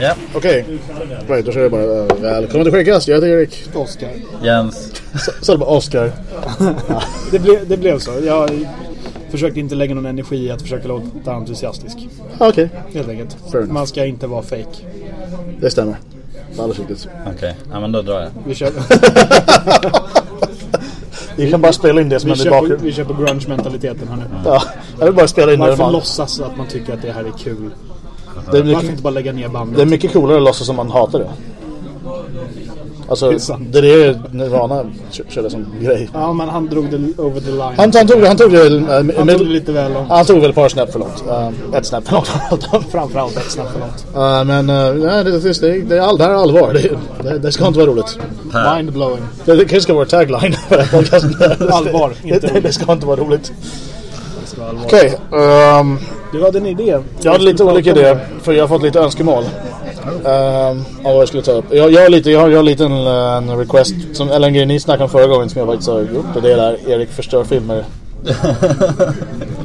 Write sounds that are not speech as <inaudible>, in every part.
Ja. Okej. Right, då kör jag bara. Uh, välkommen till Skäggkast. Jag heter Erik. Oscar. Jens. Så, det bara Oscar. Det, ble, det blev så. Jag försökte inte lägga någon energi i att försöka låta entusiastisk. Okej, Helt enkelt. Man ska inte vara fake. Det stämmer. Alldeles riktigt. Okej, ja men då drar jag. Vi kör, <laughs> Vi kan bara spela in det som vi händer bakgrunden. vi kör på grunge-mentaliteten här nu. Ja, jag vill bara spela in det. Varför Man. låtsas att man tycker att det här är kul? Det är, Varför mycket, inte bara lägga ner bandet? det är mycket coolare att låtsas som man hatar det. Alltså, <laughs> Det är det Nirvana kö- körde som grej. Ja, men han drog det over the line. Han, han tog det, han tog det, äh, Han med, tog det lite väl långt. han tog väl ett par snäpp för långt. Uh, ett snäpp för långt. <laughs> Framförallt ett snabbt för långt. Uh, men uh, nej, det, det, det, det, är all, det här är allvar. Det, det, det ska inte vara roligt. Mind-blowing. Det, det kanske ska vara tagline. <laughs> Allvar, inte det, det, ska inte vara roligt. Det ska vara allvar. Okej, ehm, Du hade en idé. jag hade lite olika idéer. För jag har fått lite önskemål. Um, av vad jag skulle ta upp. Jag, jag har lite, jag har, jag har lite en, en request. Som, eller en grej ni snackade om förra gången som jag faktiskt har gjort. Och det är där Erik förstör filmer. <laughs>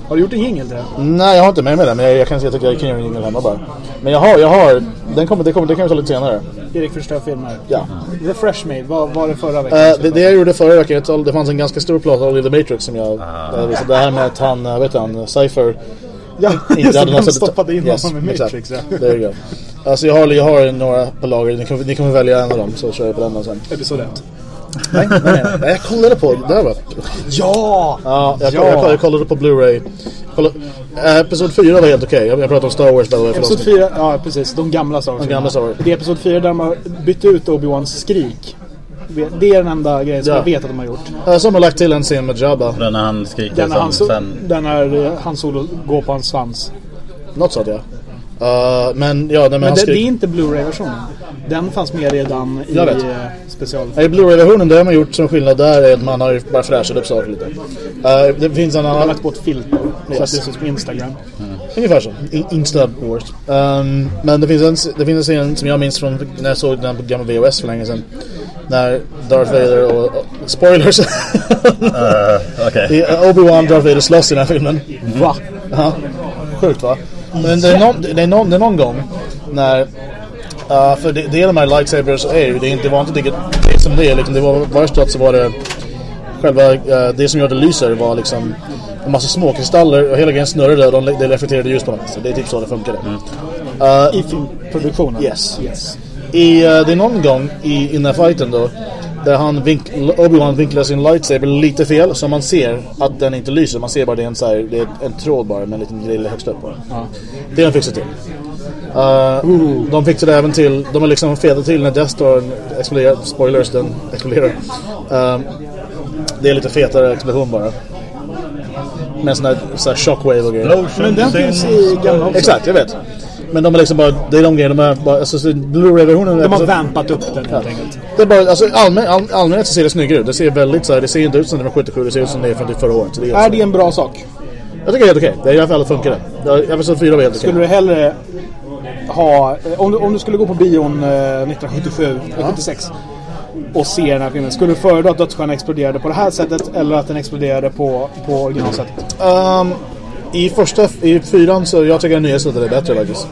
Har du gjort en jingel till det? Nej, jag har inte med mig den. Men jag, jag, kan, jag tycker jag kan göra en jingle hemma bara. Men jag har, jag har. Den kommer, det, kommer, det kan vi ta lite senare. Erik förstör filmer. Ja. The Fresh Made, vad var det förra veckan? Eh, det, det jag gjorde förra veckan, det fanns en ganska stor plot i The Matrix som jag uh. Det här med att han, uh, vet du han, Cypher ja, inte hade stoppade in yes, honom i exakt. Matrix. Ja. There you go. Alltså jag har, jag har några på lager, ni kommer, ni kommer välja en av dem så kör jag på den sen. Episod 1. Nej, nej, nej, nej. Jag kollade på, det där var... Ja! Ja, jag, Ja. Kollade, jag kollade på Blu-ray. Eh, episod 4 var helt okej. Jag, jag pratar om Star Wars Episod de som- 4, ja precis, de gamla Star Wars. De gamla Star Wars. Det är Episod 4 där de har bytt ut Obi-Wans skrik. Det är den enda grejen som Ja. jag vet att de har gjort. Eh, Som har lagt till en scen med Jabba. Den när han skriker Den som han, sen... den när eh, han solo går på hans svans. Något sånt ja. Uh, men ja, men, Men han det, det är inte Blu-ray-versionen. Den fanns med redan i eh, special. I Blu-ray-versionen, det har man gjort som skillnad där är att man har ju bara fräschat upp saker lite. Eh, det finns en De har annan... lagt på ett filter. Så att Yes. det ser ut som Instagram. Ungefär så. In- Insta Wars. Um, men det finns, en, det finns en scen som jag minns från när jag såg den på gamla VHS för länge sedan. När Darth Vader och... och spoilers! <laughs> Uh. Det är Obi-Wan Darth Vader slåss i den här filmen. Va? Ja. Sjukt va? Men det är, någon, det, är någon, det är någon gång när... Uh, för det, det är de här lightsabers är ju, det, är inte- det var inte det, det som det är liksom, det var varje stat så var det själva, uh, det som gör det lyser var liksom en massa små kristaller och hela grejen snurrade och de, det reflekterade ljus på dem. Så det är typ så det funkade. Uh, I filmproduktionen? Yes. yes. i, uh, det är någon gång i, i den här fighten då där han vink, Obi-Wan vinklar sin lightsaber lite fel så man ser att den inte lyser. Man ser bara det är en, så här, det är en tråd bara med en liten grej högst upp på den. Ja. Det har de fixat till. Uh, de fixade även till, de har liksom fetat till när Death Star exploderar, spoilers den exploderar. Uh, det är lite fetare explosion bara. Med sån här, så här shockwave och grejer. Men den finns i gamla också. Exakt, jag vet. Men de är liksom bara, det är de grejerna, de är bara, alltså så Blu-ray-versionen De har alltså, vampat upp den helt enkelt. det är bara, alltså allmän, all, allmänhet så ser det snyggare ut. Det ser väldigt så här, det ser inte ut som det var 77, det ser ut som det är från typ förra året. Så det är Är det en bra sak? Jag tycker det är helt okej. Det är i alla fall funkar det. Episod 4 var helt okej. Skulle du hellre ha... Om du, om du skulle gå på bion eh, 1977, eller 76 och se den här filmen. Skulle du föredra att dödsstjärnan exploderade på det här sättet eller att den exploderade på, på originalsättet? Um, I första, i fyran så jag tycker den nya slutet är bättre faktiskt.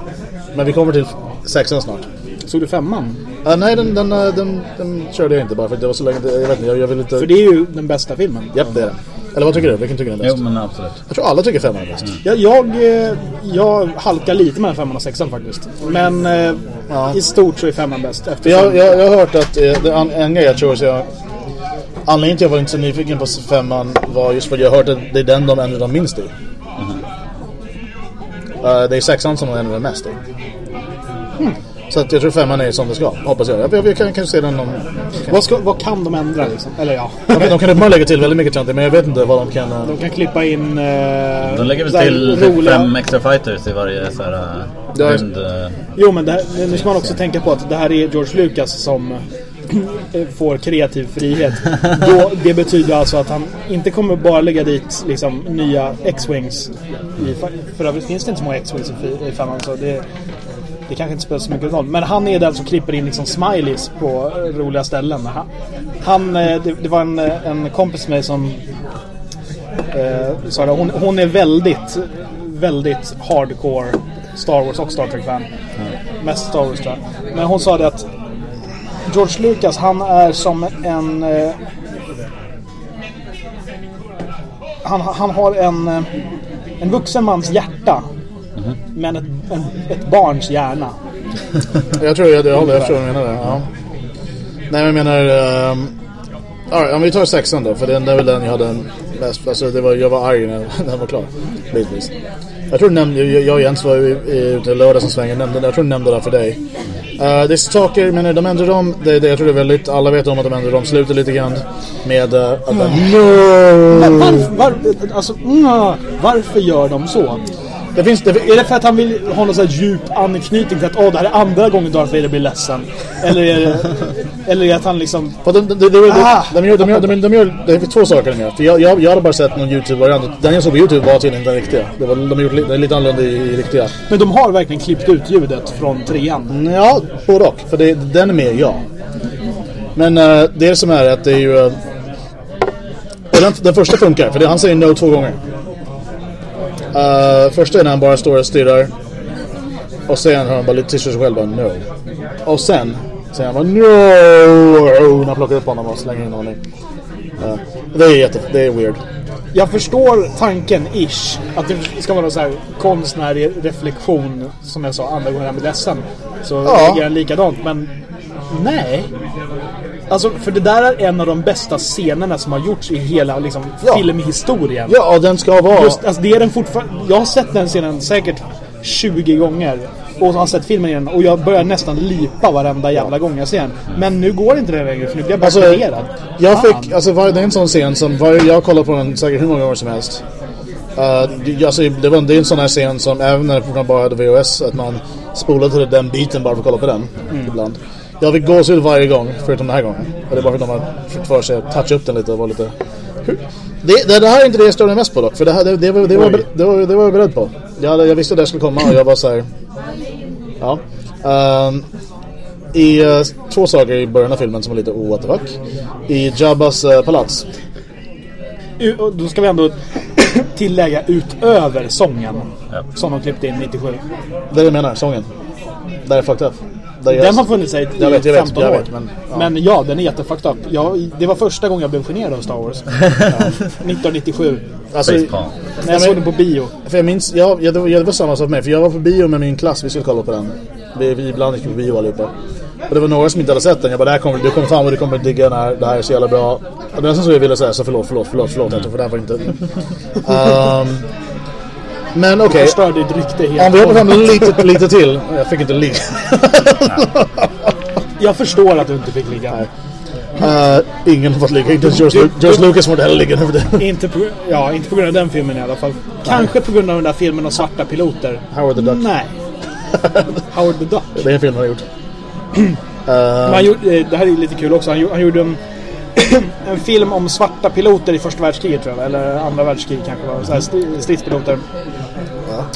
Men vi kommer till sexan snart. Såg du femman? Uh, nej, den, den, uh, den, den körde jag inte bara för det var så länge. Jag vet inte, jag, jag vill inte... För det är ju den bästa filmen. Japp, det är det. Eller vad tycker du? Vilken tycker du är Jo bäst? men absolut. Jag tror alla tycker femman är bäst. Jag, jag, eh, jag halkar lite mellan femman och sexan faktiskt. Men eh, Ja. i stort så är femman bäst. Eftersom, jag, jag, jag har hört att eh, det, an, en grej jag tror så jag... Anledningen till att jag var inte så nyfiken på femman var just för att jag har hört att det är den de ändrar de minst i. Eh, det är sexan som de ändrar mest i. Så att jag tror femman är som det ska, hoppas jag. Jag, jag, jag kan kanske se den om... vad, ska, vad kan de ändra liksom? Eller ja. De, de kan uppenbarligen lägga till väldigt mycket töntigt men jag vet inte vad de kan... eh, De kan klippa in... Eh, De lägger väl till typ roliga- fem extra fighters i varje så här, Ja, rymd... äh, Jo men det här, nu ska man också tänka på att det här är George Lucas som får kreativ frihet. Då, det betyder alltså att han inte kommer bara lägga dit liksom, nya X-Wings. i- För övrigt finns det inte så många X-Wings i femman så det, det kanske inte spelar så mycket roll. Men han är den som klipper in liksom smileys på eh, roliga ställen. Han, han, eh, det, det var en, eh, en kompis med mig som eh, sa det. Hon, hon är väldigt, väldigt hardcore Star Wars och Star Trek-fan. Mest Star Wars tror jag. Men hon sa det att George Lucas han är som en... Eh, han, han har en, en vuxen mans hjärta. Men ett, en, ett barns hjärna. <laughs> Jag tror jag, jag håller efter vad du menar där. Ja. Nej men jag menar... Um, all right, om vi tar sexan då. För den, det är väl den jag hade mest... Alltså det var, jag var arg när, när <laughs> den var klar. Bitvis. Jag tror du nämnde... Jag, jag och Jens var ute i lördag som svänger. Nämnde, jag tror du nämnde det för dig. Uh, det är saker, jag menar de ändrade om... Det, det, jag tror det är väldigt... Alla vet om att de ändrade om slutet lite grann. Med... Uh, att, Men no! varför, var, alltså, mm, varför gör de så? Det finns... Det, Är det för att han vill ha någon sån här djup anknytning till att åh, det här är andra gången Darth Vader blir ledsen? Eller är det, eller är det att han liksom... De, de, de, de, Ah! de, de, de, de gör, det är två saker de gör. För jag, jag, jag hade bara sett någon YouTube-variant. Den jag såg på YouTube var tydligen den riktiga. Det var, de har gjort det är lite annorlunda i, i riktiga. Men de har verkligen klippt ut ljudet från trean. Mm, Ja, både och. För det, den är med, ja. Men uh, det som är att det är ju... Uh, den, den första funkar, för det, han säger no två gånger. Uh, första är när han bara står och stirrar. Och sen har han bara lite till sig själv bara no. Och sen säger han bara no! När han plockar upp honom och slänger in honom i. Uh, det är jätte... Det är weird. Jag förstår tanken, ish. Att det ska vara så här konstnärlig reflektion. Som jag sa, andra gången han blir ledsen. Så Ja. han likadant. Men nej. Alltså, för det där är en av de bästa scenerna som har gjorts i hela liksom, Ja. filmhistorien. Ja, den ska vara... Just, alltså, det är den fortfarande... Jag har sett den scenen säkert 20 gånger. Och har sett filmen igen. Och jag börjar nästan lipa varenda jävla gång jag ser den. Men nu går inte det längre för nu blir jag bara Alltså, generad. Jag Fan. fick, alltså var, det är en sån scen som, var, jag har kollat på den säkert hur många gånger som helst. Uh, det- alltså, det, var, det är en sån här scen som, även när man bara hade VHS, att man spolade till den biten bara för att kolla på den. Ibland. Jag fick gåshud varje gång, förutom den här gången. Och det är bara för att de har fått för sig att toucha upp den lite och vara lite... Det, det, det här är inte det jag stör mig mest på dock, för det, här, det, det, var, det, var, det, var, det var jag beredd på. Jag, jag visste att det skulle komma och jag var så här. Ja. Ehm, I eh, två saker i början av filmen som var lite oh, what the fuck. I Jabbas eh, palats. U- och Då ska vi ändå tillägga utöver sången. Ja. Som de klippte in 97. Det är det jag menar, sången. Där är fucked up. Där jag, Den har funnits i Jag vet, jag vet, 15 jag år. vet, men, ja. Men ja, den är jättefucked up. Jag, det var första gången jag blev generad av Star Wars. <laughs> ja. 1997. Alltså. När jag såg den på bio. för jag minns, ja, ja, det, var, ja, det var samma sak för mig. För jag var på bio med min klass, vi skulle kolla på den. Vi, vi ibland gick på bio allihopa. Och det var några som inte hade sett den. Jag bara, det här kommer, du kommer fan vad du kommer digga den här. Det här är så jävla bra. Och det var nästan så jag ville säga, så förlåt, förlåt, förlåt, förlåt. För det här var inte... <laughs> Ehm, men okej. Förstörde ditt rykte helt. Om vi hoppar fram lite, lite till. Jag fick inte ligga. <laughs> Jag förstår att du inte fick ligga. Uh, ingen har fått ligga. Inte ens George, Lu- George Lucas får heller ligga nu för det. Inte på, ja, inte på grund av den filmen i alla fall. Kanske på grund av den där filmen om svarta piloter. Howard the Duck. Nej. <laughs> Howard the Duck. Det är en film han har gjort. Han gjorde, eh, det här är lite kul också. Han, gjorde- han gjorde en, <laughs> en film om svarta piloter i första världskriget tror jag. Eller andra världskriget kanske var. Så här stridspiloter.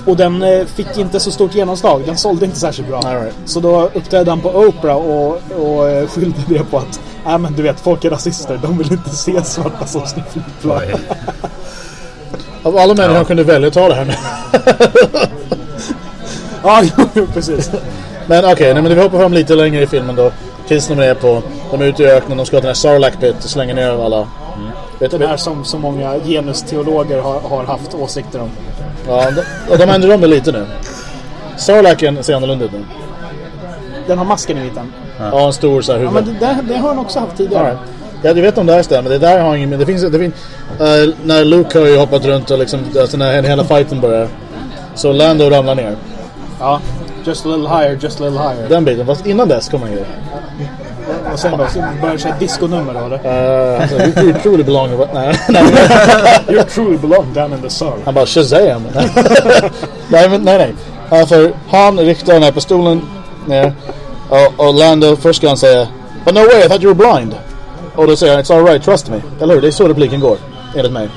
Och den eh, fick inte så stort genomslag. Den sålde inte särskilt bra. Right. Så då uppträdde han på Oprah och, och eh, skyllde det på att Nej men du vet, folk är rasister. De vill inte se svarta som flygplan. <laughs> Av alla människor han kunde välja att ta det här med. <laughs> Ja, precis. Men okej, nej, men vi hoppar fram lite längre i filmen då. Tills de är på, de är ute i öknen, de ska till den här Sarlacc pit och slänger ner alla. Vet du, Den här som så många genusteologer har, har haft åsikter om. Ja, de, de ändrar om det lite nu. Sarlaccen ser annorlunda ut nu. Den har masken i mitten. Ja, en stor så här Ja, huvud. men det, det, det har han också haft tidigare. Right. Ja, jag vet om det här stämmer. Det där har ingen... Det finns... Det finns eh, när Luke har ju hoppat runt och liksom... Alltså när hela fighten börjar. Så Lando ramlar ner. Ja. Just a little higher, just a little higher. Den biten. Fast innan dess kommer en grej. Och sen då, så börjar köra disconummer då eller? Uh, alltså, you, you truly belong... Nej, nej. <laughs> You truly belong down in the sun. Han bara Shazam! nej, men nej, nej. Ja, för han riktar den här pistolen ner. Och, och Lando, först ska han säga But no way, I thought you were blind. Och då säger han It's alright, trust me. Eller hur? Det är så repliken går. Enligt mig.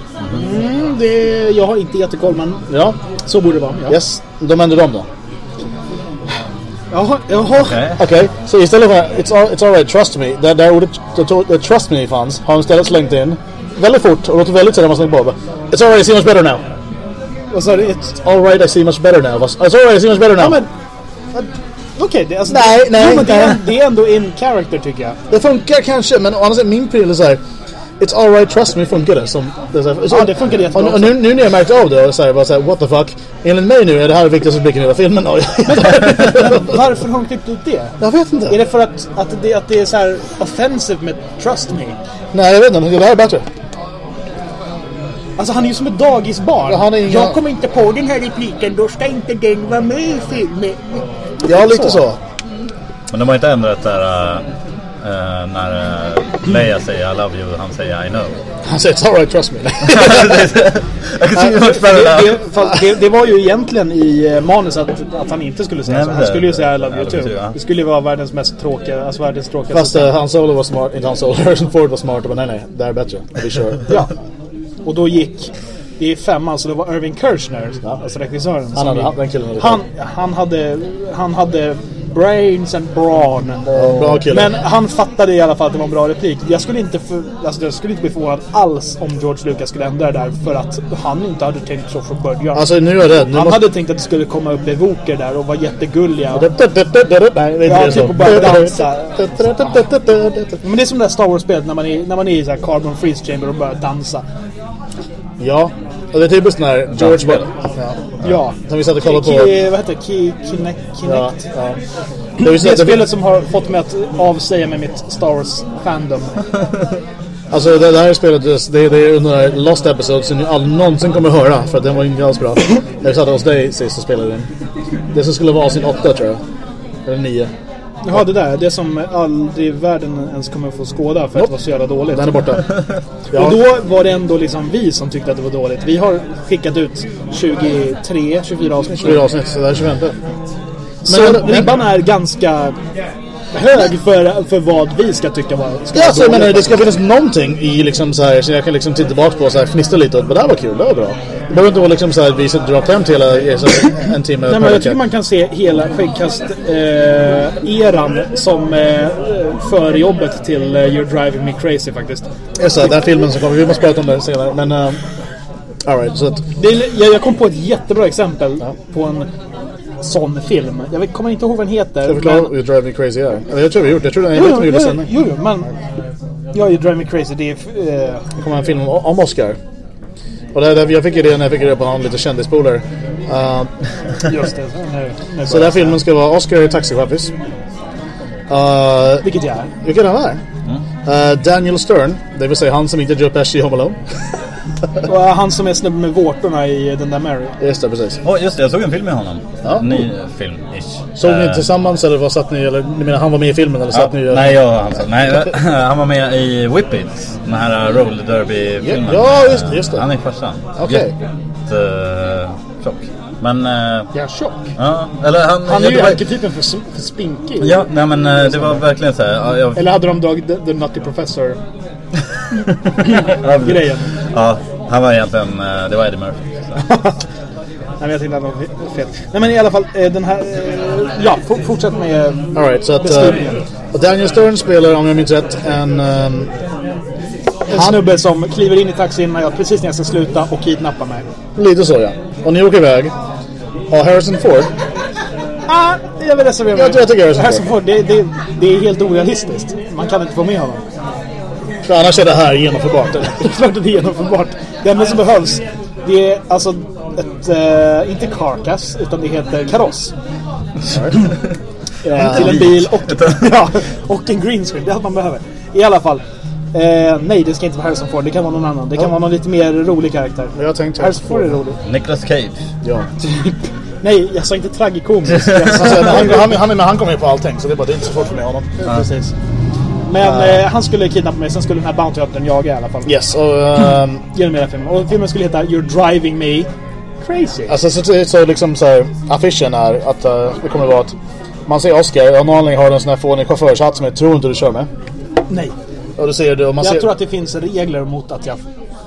Mm, det, jag har inte jättekoll men Ja. så borde det vara. Ja. Yes. De ändrar om då. Jaha, jaha. Okej. Okej, så istället för it's, all, it's alright, trust me. Där, där ordet det trust me fanns har de istället slängt in väldigt fort och låter väldigt sådär man slänger på. It's alright, I see much better now. Vad sa du? Ett- Alright, I see much better now. It's alright, I see much better now. Ja men... Okej, det, alltså, Nej, det, nej, jo, men det, är, det är ändå in character tycker jag. Det funkar kanske, men å andra sidan min pryl är såhär It's alright, trust me funkar det. Som, det är så här, så, Ja, det funkar jättebra Och, och nu, nu när jag märkt av det och så här, bara så här, what the fuck. Enligt mig nu är det här det viktigaste blicken i hela filmen. Varför har de klippt ut det? jag vet inte. Är det för att, att, det, att det är så här offensive med trust me? Nej, jag vet inte. Det här är bättre. Alltså han är ju som ett dagisbarn. Ja, inga- Jag kommer inte på den här repliken, då ska inte den vara med i filmen. Ja, lite så. Men de har inte ändrat där uh, uh, när uh, Leia säger I love you och han säger I know. Han säger it's alright, trust me. <laughs> Det, det, det, var ju egentligen i eh, manus att, att han inte skulle säga Nej, så. Han det- skulle ju säga I love you too. ja. Det skulle ju vara världens mest tråkiga, alltså världens tråkigaste. Fast uh, Han Solo var smart. Inte Han Solo. <laughs> Harrison Ford var smart. Men nej, nej. Det är bättre. Sure? <laughs> Ja. Och då gick... Det är femman, så det var Irving Kirchner, alltså regissören. Han hade, gick- han, den killen hade han, han hade... Han hade brains and brawn. Bra kille. Men han fattade i alla fall att det var en bra replik. Jag skulle inte, för, alltså jag skulle inte bli förvånad alls om George Lucas skulle ändra det där. För att han inte hade tänkt så från början. Alltså nu är jag rädd. Nu han måste... hade tänkt att det skulle komma upp evoker där och vara jättegulliga. Nej, det är inte Ja, det typ så. och bara <laughs> dansa. Men det är som det där Star Wars-spelet när man är, när man är i så här carbon freeze chamber och börjar dansa. Ja. Och det är typiskt när George bara... Ja. Ja. Som vi satt och kollade på. Ki, vad heter det? Ki, Kinect? Ja, ja. Det är ju så Det spelet som har fått mig att avsäga mig mitt Star Wars-fandom. <laughs> Alltså det, det här spelet, det, det är under Lost Episodes som ni aldrig någonsin kommer höra för att den var inte alls bra. <laughs> Jag satt hos dig sist och spelade den. Det som skulle vara avsnitt 8 tror jag. Eller 9. Jaha, det där. Det som aldrig världen ens kommer få skåda för att det var så jävla dåligt. Den är borta. Ja, Och då var det ändå liksom vi som tyckte att det var dåligt. Vi har skickat ut 23, 24 avsnitt. fyra avsnitt, så det är 25. Så Men- ribban är ganska hög för, för vad vi ska tycka var ska Ja, alltså, jag menar, det ska finnas någonting i liksom så här, så jag kan liksom titta tillbaka på och så här, fnista lite åt. Men det här var kul, det var bra. Det behöver inte vara liksom så här, vi sitter dra hem till hela så en timme Nej, men jag tycker man kan se hela skäggkast-eran som eh, för jobbet till eh, You're Driving Me Crazy faktiskt. Just det, den filmen som kommer, vi måste prata om det senare. Men, uh, alright, så att... Är, jag, jag kom på ett jättebra exempel på en sån film. Jag kommer inte ihåg vad den heter. Ska jag förklara vad You Drive Me Crazy är? Eller jag tror vi gjort det. Jag tror jag vet Jo, jo, jo, jo, men... Ja, You Drive Me Crazy, det är... Eh, Det kommer en film om Oscar. Och det, det, jag fick idén när jag fick reda på en lite kändispolare. Uh, just det. Nu, <laughs> nu så den här filmen ska vara Oscar taxichaffis. Uh, Vilket jag är. vilken han är? Uh, Daniel Stern, det vill säga han som inte Joe Pesci i Home Alone. <laughs> Och han som är snubben med vårtorna i den där Mary. Just det, precis. Åh just det, jag såg en film med honom. Ja. En ny film, ish. Såg ni Eh, tillsammans eller vad satt ni, eller ni menar han var med i filmen eller Ja, satt ni? nej, jag, han, nej, <laughs> han var med i Whip It. Den här roll derby-filmen. Ja, just det, just det. Han är farsan. Okej. Jättetjock. Men... eh, Ja, tjock. ja, eller han... Han är ju arketypen för, för spinkig. Ja, nej men eh, det var verkligen så här. Ja, jag, Eller hade de dragit The, the Nutty Professor grejen? Ja, han var egentligen... eh, Det var Eddie Murphy. <laughs> Nej men jag att det var fel. Nej men i alla fall, eh, den här... eh, Ja, fortsätt med... eh, Alright, så att... Uh, Daniel Stern spelar, om jag minns rätt, en... Um, En snubbe som kliver in i taxin när jag, precis när jag ska sluta och kidnappar mig. lite så ja. Och ni åker iväg. Och Harrison Ford. Ah, jag vill reservera mig. Jag jag tycker Harrison Harrison Ford, det, det, det är helt orealistiskt. Man kan inte få med honom. För annars är det här genomförbart. Det är klart att det är genomförbart. Det enda som behövs, det är alltså ett, eh, inte carcass, utan det heter kaross. <laughs> Eh, till en bil och, <laughs> <laughs> ja, och en green screen. Det är allt man behöver. I alla fall. Eh, nej, det ska inte vara Harrison Ford. Det kan vara någon annan. Det kan vara någon lite mer rolig karaktär. Jag har tänkt Harrison Ford är rolig. Nicolas Cage. Ja. Nej, jag sa inte tragikomisk. Jag sa, Alltså, han, han, han, han, han kommer ju på allting, så det är bara det är inte så svårt för mig honom. Precis. Men eh, han skulle kidnappa mig, sen skulle den här bounty huntern jaga i alla fall. Yes, och... Um, <clears throat> Genom hela filmen. Och filmen skulle heta You're driving me crazy. alltså så, så liksom så här, affischen är att uh, det kommer vara att Man ser Oscar, av någon anledning har en sån här fånig chaufförshatt som jag tror inte du kör med. Nej. Och du ser det och man Jag ser... tror att det finns regler mot att jag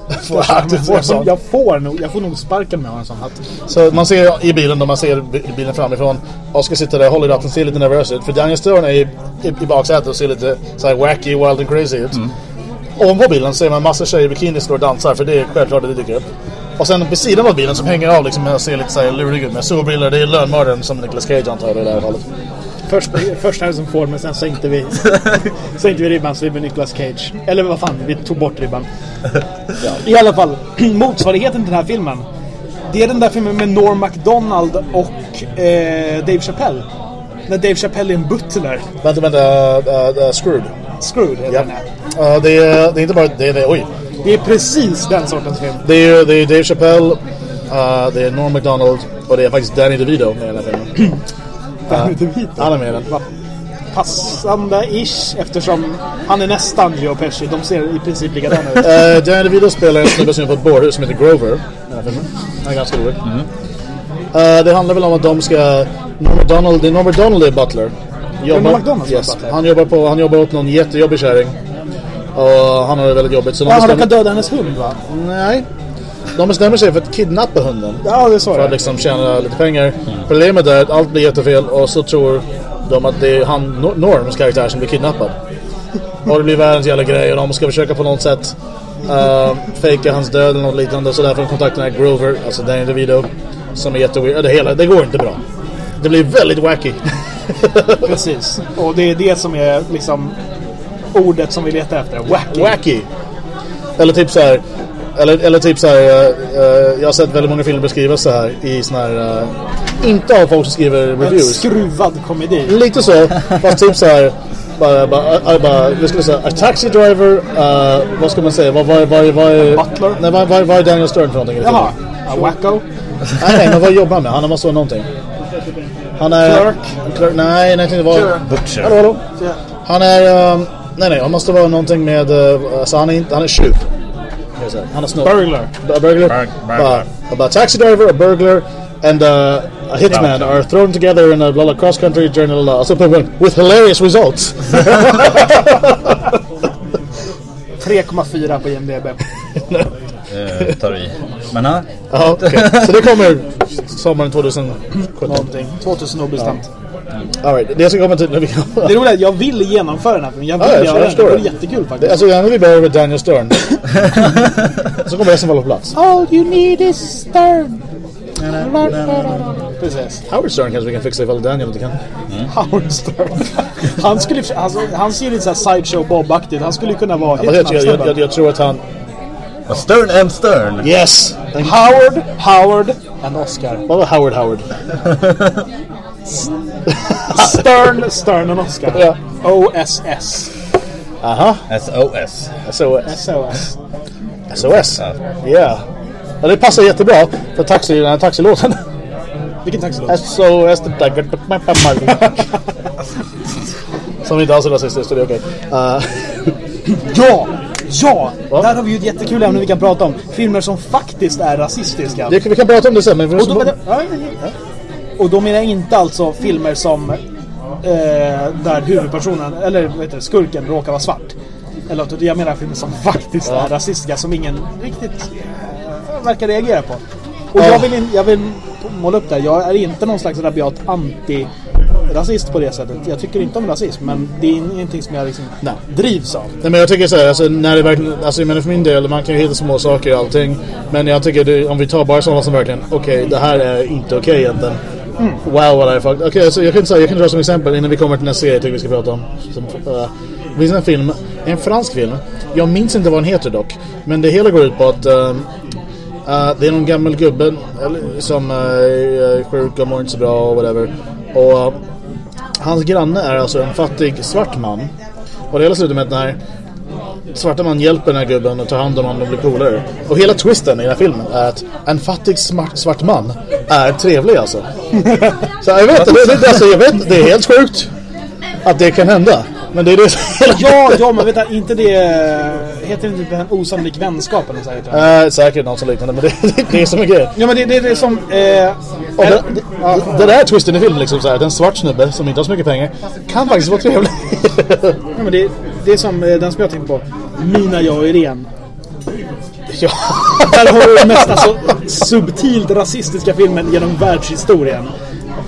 <laughs> får, jag, får, sån. jag, får nog, jag får nog sparken med en sån hatt. Så man ser i bilen då man ser bi- bilen framifrån. Oscar sitter där, håller i ratten, ser lite nervös ut. För Daniel Stern är i, i, i baksätet och ser lite så här wacky, wild and crazy ut. Ovanpå bilen ser man massor tjejer i bikini står och dansar, för det är självklart det dyker upp. Och sen vid sidan av bilen som hänger av liksom, och ser lite så här lurig ut med solbrillor. Det är lönnmördaren som Nicolas Cage antar jag i det här fallet. Först, först Harrison Ford, men sen sänkte vi, <laughs> sänkte vi ribban så vi blev Nicolas Cage. Eller vad fan, vi tog bort ribban. <laughs> I alla fall, <clears throat> motsvarigheten till den här filmen. Det är den där filmen med Norm MacDonald och eh, Dave Chappelle. När Dave Chappelle är en butler. Vänta, vänta, uh, uh, Screwed. Screwed heter Ja. den. Uh, det, är, det är inte bara, det är det, oj. Det är precis den sortens film. Det är, det är Dave Chappelle, uh, det är Norm MacDonald och det är faktiskt Danny DeVito med i den här filmen. <clears throat> Danny DeVito. Han är med den. Passande-ish eftersom han är nästan Joe Pesci. De ser i princip likadana ut. Uh, Danny DeVito spelar en snubbe som är på ett bårhus som heter Grover. Den här. Han är ganska rolig. Uh, det handlar väl om att de ska... Norm MacDonald, det är Norm MacDonald är butler. Som är yes. butler? Han jobbar, på, han jobbar åt någon jättejobbig kärring. Och han har det väldigt jobbigt. Så Ja, han råkar döda hennes hund va? Nej. De bestämmer sig för att kidnappa hunden. Ja, det sa För att liksom tjäna lite pengar. Problemet är att allt blir jättefel och så tror de att det är han Nor- Norms karaktär som blir kidnappad. Och det blir världens jävla grej och de ska försöka på något sätt uh, fejka hans död eller något liknande. Så därför kontaktar den här Grover, alltså Danny DeVito, som är jätteweird. Det hela, det går inte bra. Det blir väldigt wacky. <laughs> Precis. Och det är det som är liksom ordet som vi letar efter. Wacky. wacky. Eller typ så här. Eller, eller typ så här. eh, eh, jag har sett väldigt många filmer beskrivas så här i såna här. eh, inte av folk som skriver En reviews. skruvad komedi. Lite så, fast typ så här. Bara, bara, bara, vi skulle säga, a taxi driver, uh, vad ska man säga, vad, vad, vad, vad är... Butler? Nej, vad, vad, vad är Daniel Stern för någonting? Jaha. A wacko. Nej, nej, men vad jobbar han med? Han måste vara någonting. Han är... Clerk? Clerk nej, nej, inte vara... Butcher. Hallå, hallå. Han är... Um, nej, nej, han måste vara någonting med... Uh, alltså han är inte... Han är tjuv. Jag säga. Han är snubb. Burglar. A burglar. Bur- burglar. Bara, bara taxi driver, a burglar and uh, a hitman Ja. are thrown together in a blah, blah, cross country journey blah, på- with hilarious results. <laughs> 3,4 på IMDB. Eh, tar i. Men ja. Ja, okej. Så det kommer sommaren 2017. Någonting. 2000 obestämt. All right. Det jag ska komma till när vi Det roliga är att jag vill genomföra den här filmen. Jag vill Ja, jag göra förstår- den. jag Det vore jättekul Det, faktiskt. alltså, när vi börjar med Daniel Stern. <laughs> så kommer resten vara på plats. All you need is Stern. Precis. Howard Stern kanske vi kan fixa ifall Daniel inte kan. Howard Stern. <laughs> Han skulle alltså, han ser lite såhär sideshow Bob-aktigt. Han skulle kunna vara Jag, jag, jag, jag, jag tror att han... Stern and Stern. Yes! Howard, Howard and Oscar. Vad var Howard Howard? <laughs> Stern, Stern and Oscar. Ja. OSS. Aha. SOS. SOS. SOS. SOS. Ja. Ja. Ja, det passar jättebra för taxi, den här taxilåten. Vilken taxilåt? SOS. Som inte alls är rasistiskt, så det är okej. Uh, <laughs> Ja! Ja! Va? Där har vi ju ett jättekul ämne vi kan prata om. Filmer som faktiskt är rasistiska. det, vi kan prata om det sen, men vi Och måste... då, ja, ja, ja. Och då menar jag inte alltså filmer som eh, där huvudpersonen, eller vad heter det, skurken råkar vara svart. Eller jag menar filmer som faktiskt är rasistiska som ingen riktigt eh, verkar reagera på. Och Ja. jag, vill in, jag vill måla upp det. här. Jag är inte någon slags rabiat anti-rasist på det sättet. Jag tycker inte om rasism, men det är ingenting som jag liksom Nej. drivs av. Nej men jag tycker såhär, alltså när det verkligen, alltså jag menar för min del, man kan ju hitta små saker och allting. Men jag tycker det, om vi tar bara sådana som verkligen, okej det här är inte okej egentligen. Mm. Wow what I fucked. Okej så jag kan säga, jag kan dra som exempel innan vi kommer till nästa serie jag tycker vi ska prata om. Som, uh, det finns en film, en fransk film. Jag minns inte vad den heter dock. Men det hela går ut på att uh, Uh, det är någon gammal gubbe som uh, är sjuk och mår inte så bra och whatever. Och uh, hans granne är alltså en fattig svart man. Och det hela slutar med att den här svarta man hjälper den här gubben och tar hand om honom och blir polare. Och hela twisten i den här filmen är att en fattig smart, svart man är trevlig alltså. <laughs> Så jag vet, det, det, alltså, jag vet, det är helt sjukt att det kan hända. Men det är det. Ja, ja, men vänta, inte det... Heter det inte en osannolik vänskap eller så här, heter? Äh, säkert något som liknande, men det, det, det är som är grejen. Ja, men det, det, det är som... Eh, Och det, det, det där twisten i filmen liksom så här, en svart snubbe som inte har så mycket pengar kan faktiskt vara trevlig. ja, men det, det är som eh, den som jag tänkte på. Mina, jag och Irene. ja. <laughs> Där har du den mest alltså, subtilt rasistiska filmen genom världshistorien.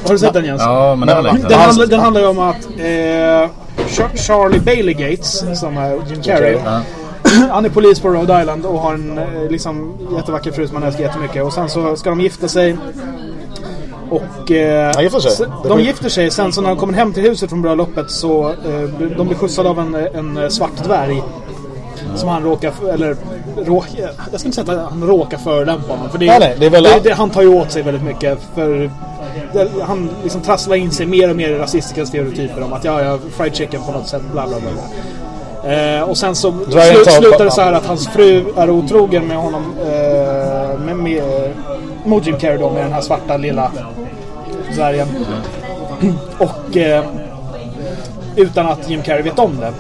Har du sett den Jens? Ja, men Den, sedan. handlar, den handlar ju om att eh, Char- Charlie Bailey Gates, som är Jim Carrey, Ja. <clears throat> han är polis på Rhode Island och har en eh, liksom, jättevacker fru som han älskar jättemycket. Och sen så ska de gifta sig. Och eh, Han gifter sig? de gifter sig. Sen så när de kommer hem till huset från bröllopet så eh, de blir skjutsade av en, en svart dvärg. Som han råkar, eller rå, jag ska inte säga att han råkar förolämpa honom. För det, Nej, nej, det är väl- det, det, han tar ju åt sig väldigt mycket. För det, han liksom trasslar in sig mer och mer i rasistiska stereotyper om att ja, ja, fried chicken på något sätt, bla bla bla. Eh, och sen så slu, tar- slutar det så här att hans fru är otrogen med honom, eh, med, med, mot Jim Carrey då, med den här svarta lilla dvärgen. <clears throat> Och eh, utan att Jim Carrey vet om det.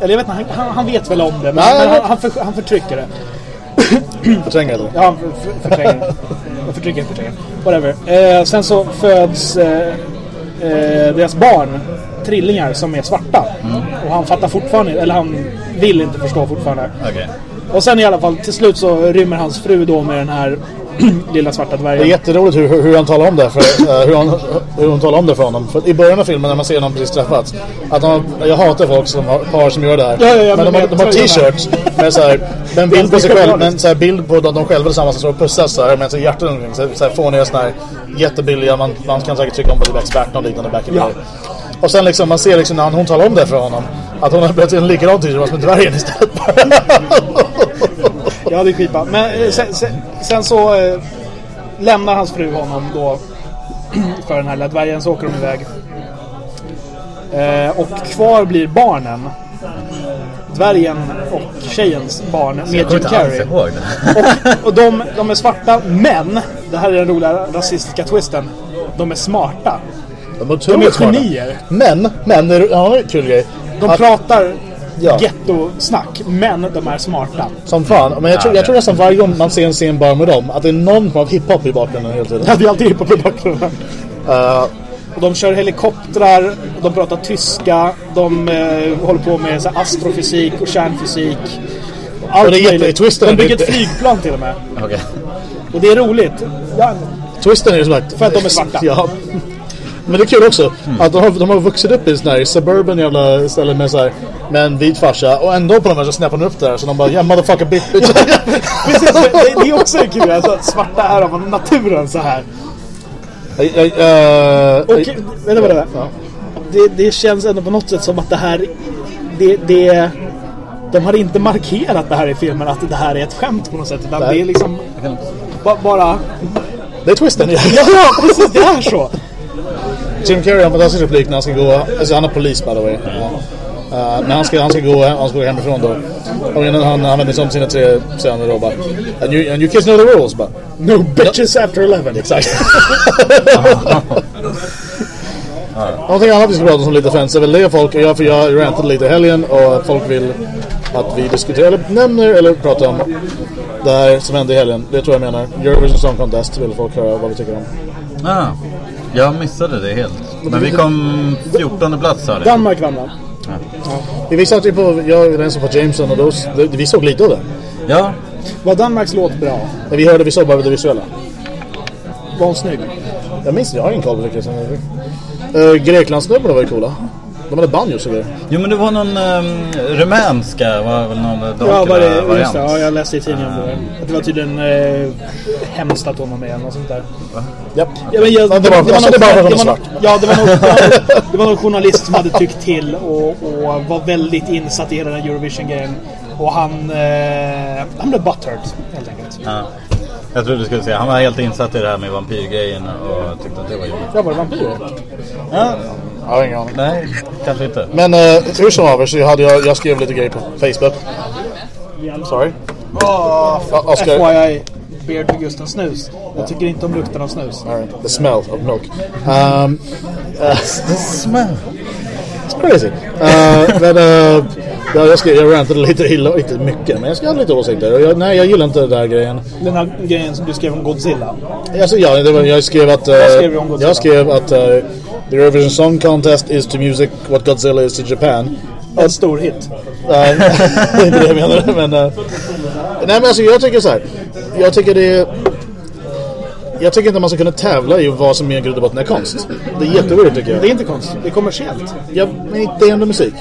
Eller jag vet inte, han, han, vet väl om det, men, Nej, men han, han, för, han förtrycker det. <clears throat> Förtränga det. Ja, han för, för, förtränger. Jag förtrycker, förtränger. Whatever. Eh, sen så föds eh, eh, deras barn, trillingar, som är svarta. Och han fattar fortfarande, eller han vill inte förstå fortfarande. Okej. Och sen i alla fall, till slut så rymmer hans fru då med den här <clears throat> lilla svarta Det är dvärgen. jätteroligt hur, hur, han talar om det för, eh, hur, han, hur hon talar om det för honom. För I början av filmen när man ser honom precis träffats. Att de, jag hatar folk som har par som gör det här. Ja, ja, ja, men, men de, har, de har t-shirts med så här, en bild på sig själv. Men så här, bild på de, de själva tillsammans som står och pussas så här, med så hjärtan omkring. Så, här- så här fåniga såna här jättebilliga. Man, man kan säkert trycka om på typ expert och liknande back in Ja. Och sen liksom man ser liksom när hon talar om det för honom. Att hon har se en likadan t-shirt fast med dvärgen istället. <laughs> Ja, det är skitbra. Men eh, sen, sen, sen så eh, lämnar hans fru honom då <clears throat> för den här lilla dvärgen, så åker de iväg. Eh, och kvar blir barnen. Dvärgen och tjejens barn med Jim Carrey. Och, och de, de är svarta, men det här är den roliga rasistiska twisten. De är smarta. De är, De är genier. Men, men, det är ja, en kul grej. De Att- pratar Ja. gettosnack, men de är smarta. Som fan. Men jag tror, jag tror nästan varje gång man ser en scen bara med dem att det är någon form av hiphop i bakgrunden hela tiden. Ja, det är alltid hiphop i bakgrunden. Uh, Och de kör helikoptrar, de pratar tyska, de eh, håller på med så här, astrofysik och kärnfysik. Allt Och det är jätte- möjligt. twisten De bygger ett flygplan till och med. Okej. Och det är roligt. Ja, twisten är ju som sagt... För att de är svarta. Ja. Men det är kul också att de har, de har vuxit upp i sån här suburban jävla ställe med, så här, med en vit farsa och ändå på de här så snappar de upp där så de bara yeah motherfucker bitch <laughs> bitch. precis. Det, det är också kul. Alltså, att svarta är av naturen så här. Jag- eh, Och, vänta, vänta. Det, det känns ändå på något sätt som att det här... Det, det, de har inte markerat det här i filmen att det här är ett skämt på något sätt. Utan Nej. det är liksom ba, bara... Det är twisten. Ja. Ja, precis. Det är så. Jim Carrey har en fantastisk replik när han ska gå, alltså han är polis by the way. Uh, men han ska, han ska gå han ska gå hemifrån då. Och innan han använder sig om sina tre söner då bara and you, and you kids know the rules bara. No bitches after 11. Exakt. <laughs> Någonting annat vi ska prata om som lite fans är väl det folk, jag, för jag rantade lite i helgen och folk vill att vi diskuterar, eller nämner eller pratar om det här som hände i helgen. Det tror jag menar. Eurovision Song Contest vill folk höra vad vi tycker om. Ah, jag missade det helt. Men vi kom 14 plats du. Danmark vann va? Vi satt ju på, jag rensade på Jameson och då, det, vi såg lite av det. Ja, Var Danmarks låt bra? Vi hörde, vi såg bara det visuella. Var hon snygg? Jag minns jag har ingen koll på som uh, Greklandssnubbarna var ju coola. De hade banjos grejer. jo men det var någon um, rumänska, var väl någon Ja, var det, variant. det, ja, jag läste i tidningen om det. Att det var tydligen eh, hemskt att hon var med och sånt där. Ja, men jag, Ja, det var- det var för att hon är någon- svart. Ja, det var, någon, det, var, <laughs> det var någon journalist som hade tyckt till och, och var väldigt insatt i hela den här Eurovision-grejen. Och han, eh, han blev butthurt, helt enkelt. Ja. Jag trodde du skulle säga, han var helt insatt i det här med vampyrgrejen och tyckte att det var jobbigt. Ja, var det vampyrer? Ja, Jag har ingen aning. nej, kanske inte. Men uh, hur som haver så hade jag, jag skrev lite grejer på Facebook. Sorry. Ja, Oscar. FYI, Beard för Gusten snus. Jag tycker inte om lukten av snus. All right. The smell of milk. Um, uh, Smell. It's crazy. Uh, men uh, ja, jag, skrev, jag rantade lite illa, inte mycket, men jag ska ha lite åsikter. Jag, nej, jag gillar inte den där grejen. Den här grejen som du skrev om Godzilla. Alltså, ja, det var, jag skrev att... Uh, Vad skrev du om Godzilla? jag skrev att uh, the Eurovision Song Contest is to music what Godzilla is to Japan. En stor hit. Nej, <laughs> det är inte det jag menar. Men, uh, nej, men alltså jag tycker så här. Jag tycker det är... Jag tycker inte man ska kunna tävla i vad som är grund och botten är konst. Det är jätteroligt tycker Det är jag. inte konst, det är kommersiellt. Ja, men det är ändå musik.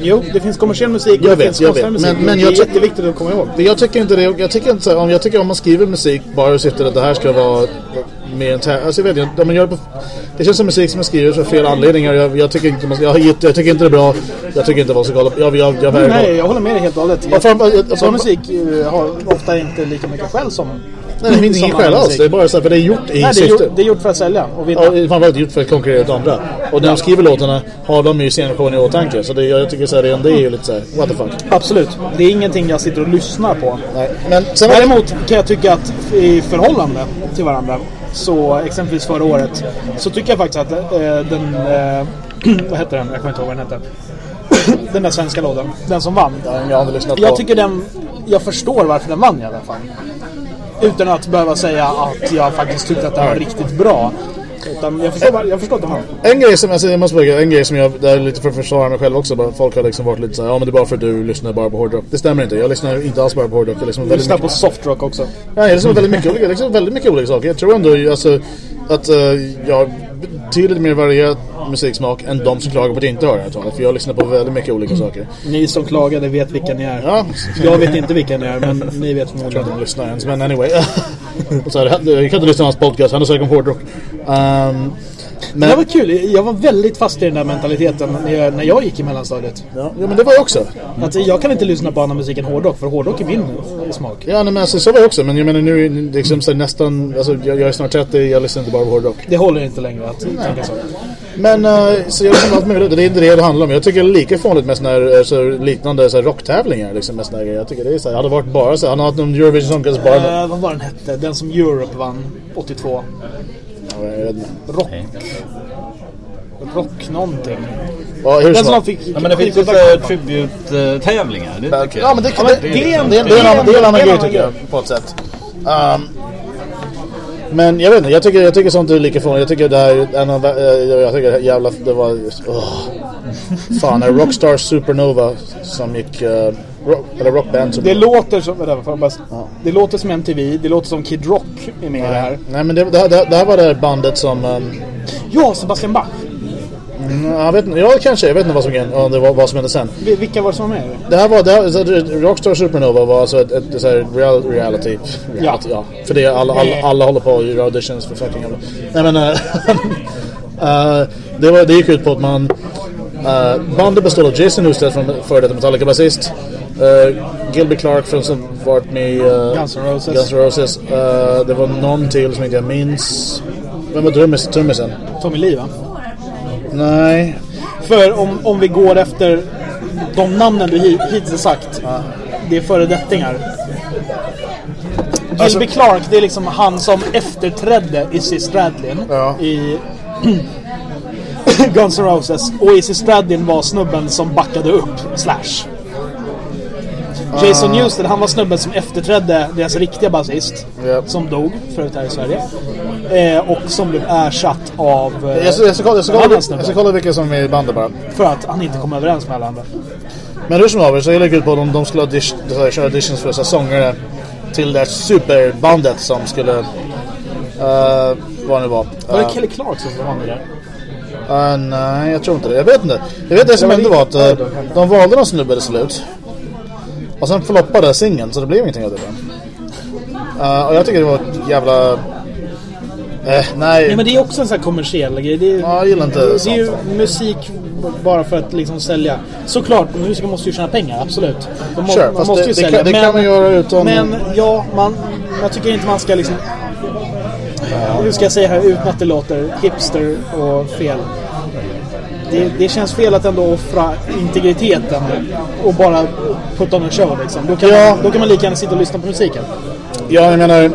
Jo, det finns kommersiell musik och Jag det vet, finns jag vet. musik. Men- men det jag är jätteviktigt att komma ihåg. Jag tycker inte det. Jag tycker inte så om jag tycker om man skriver musik bara i syftet att det här ska vara mer en tä- alltså jag vet inte, man gör det, på, det känns som musik som är skriven för fel anledningar. Jag, jag tycker inte man, jag, jag, jag tycker inte det är bra. Jag tycker inte vad som ska hålla jag, jag, jag, jag, Nej, jag håller med dig helt och hållet. Varför- jag- jag- Sån musik eh, har ofta inte lika mycket skäl som... Nej, det finns ingen skäl alls. Det är bara så här, för det är gjort i Nej, det är, gjort, det är gjort för att sälja och vinna. Ja, det framförallt gjort för att konkurrera ut andra. Och när de skriver låtarna har de ju scenkronen i åtanke. Så det, jag tycker så här, redan det är ju lite så här, what the fuck. Absolut. Det är ingenting jag sitter och lyssnar på. Nej. Men sen var det, Däremot kan jag tycka att i förhållande till varandra, så exempelvis förra året, så tycker jag faktiskt att eh, den... Eh, <clears throat> vad heter den? Jag kommer inte ihåg vad den heter. <clears throat> den där svenska låten. Den som vann. jag har aldrig lyssnat på. Jag tycker den... Jag förstår varför den vann i alla fall. Utan att behöva säga att jag faktiskt tyckte att den var riktigt bra. Utan jag förstår, jag förstår att den vann. En grej som, alltså, jag måste bara, en grej som jag, det är lite för att försvara mig själv också. Bara, folk har liksom varit lite såhär, ja men det är bara för att du lyssnar bara på hårdrock. Det stämmer inte. Jag lyssnar inte alls bara på hårdrock. Jag lyssnar väldigt Lyssna mycket på softrock också. Nej, jag lyssnar på väldigt mycket olika, liksom väldigt mycket olika saker. Jag tror ändå alltså, att uh, jag har betydligt mer varierad musiksmak än de som klagar på att inte höra det talet. För jag lyssnar på väldigt mycket olika saker. Ni som klagade vet vilka ni är. Ja, Jag vet inte vilka ni är, men ni vet jag tror förmodligen. inte de lyssnar ens, men anyway. <laughs> Och så här, jag kan inte lyssna på hans podcast, han är säkert om hårdrock. Um, men, Det var kul. Jag var väldigt fast i den där mentaliteten när jag, när jag gick i mellanstadiet. ja, ja, men det var jag också. Att jag kan inte lyssna på annan musik än hårdrock, för hårdrock är min eh, smak. Ja, nej, men alltså, så var jag också. Men jag menar nu, liksom, så nästan, alltså, jag, jag är snart 30, jag lyssnar inte bara på hårdrock. Det håller inte längre att tänka så. Men uh, så jag på allt möjligt. Det är inte det det handlar om. Jag tycker det är lika fånigt med såna här, eh, så liknande så här, rocktävlingar. Liksom, med såna här. Jag tycker det är så här, hade varit bara så här, han haft någon Eurovision Contest bara... Eh, vad var den hette? Den som Europe vann 82. Inte. Rock. Rock någonting. Ja, hur Den som fick Ja, men det finns ju tribute-tävlingar. Ja, men det, Ja, det, men det, det är en- det, det är en annan, det är en annan det är en grej tycker jag. På ett sätt. Um, men jag vet inte, jag tycker, jag tycker sånt är lika fånigt. Jag tycker det här är en av, eh, jag tycker jävla, det var, oh. Fan, är Rockstar Supernova som gick, uh, rock, eller Rockband som Det låter som... Jag bara, Det låter som MTV, det låter som Kid Rock är med i det här. Nej men det, det, det, det här var det bandet som... Um, Ja, Sebastian Bach. jag vet ja kanske, jag vet inte vad som, det var, vad som hände sen. Vi- Vilka var det som var med? Det här var, det här, Rockstar Supernova var alltså ett, ett, ett real, reality. reality ja. För det är alla, alla, alla håller på och gör auditions för fucking jävla. Nej men... eh, <laughs> eh, det, var, det gick ut på att man... Uh, bandet bestod av Jason Newsted från före detta Metallica-basist. Uh, Gilby Clark från som varit med i uh, Guns N' Roses. Guns N' Roses. Uh, det var någon till som inte jag minns. Vem var trummis, trummisen? Tommy Lee, va? Nej. För om, om vi går efter de namnen du hi- hittills har sagt. Det är föredettingar. Gilby Alltså- Clark, det är liksom han som efterträdde Izzy Stradlin Ja. i <clears throat> <laughs> Guns N' Roses. Och Izzy Stradlin var snubben som backade upp Slash. Jason Newsted, han var snubben som efterträdde deras riktiga basist. Japp. Som dog förut här i Sverige. Eh, och som blev ersatt av... Eh, Jag ska, jag, ska kolla, jag, ska en kolla, jag ska kolla vilka som är med i bandet bara. För att han inte kom överens med alla andra. Men hur som haver så gick ut på att de, skulle audition, köra auditions för så sångare till det här superbandet som skulle... Uh, vad det nu var. Var det Uh, Kelly Clarkson som var med där? Uh, nej, jag tror inte det. Jag vet inte. Jag vet det som hände var att uh, de valde någon snubbe till slut. Och sen floppade singeln så det blev ingenting av det. Uh, och jag tycker det var ett jävla... Eh, nej. Ja, men det är också en sån här kommersiell grej. Det är, Ja, jag gillar inte det, det är ju musik bara för att liksom sälja. Såklart, musiker måste ju tjäna pengar, absolut. De må, Sure, man måste det- ju det sälja. kan- det kan man göra utan- Men ja, man, jag tycker inte man ska liksom... Hur ska jag säga här utan att det låter hipster och fel? Det, det känns fel att ändå offra integriteten och bara putta on en show liksom. Då kan, Ja. man, då kan man lika gärna sitta och lyssna på musiken. Ja, jag menar...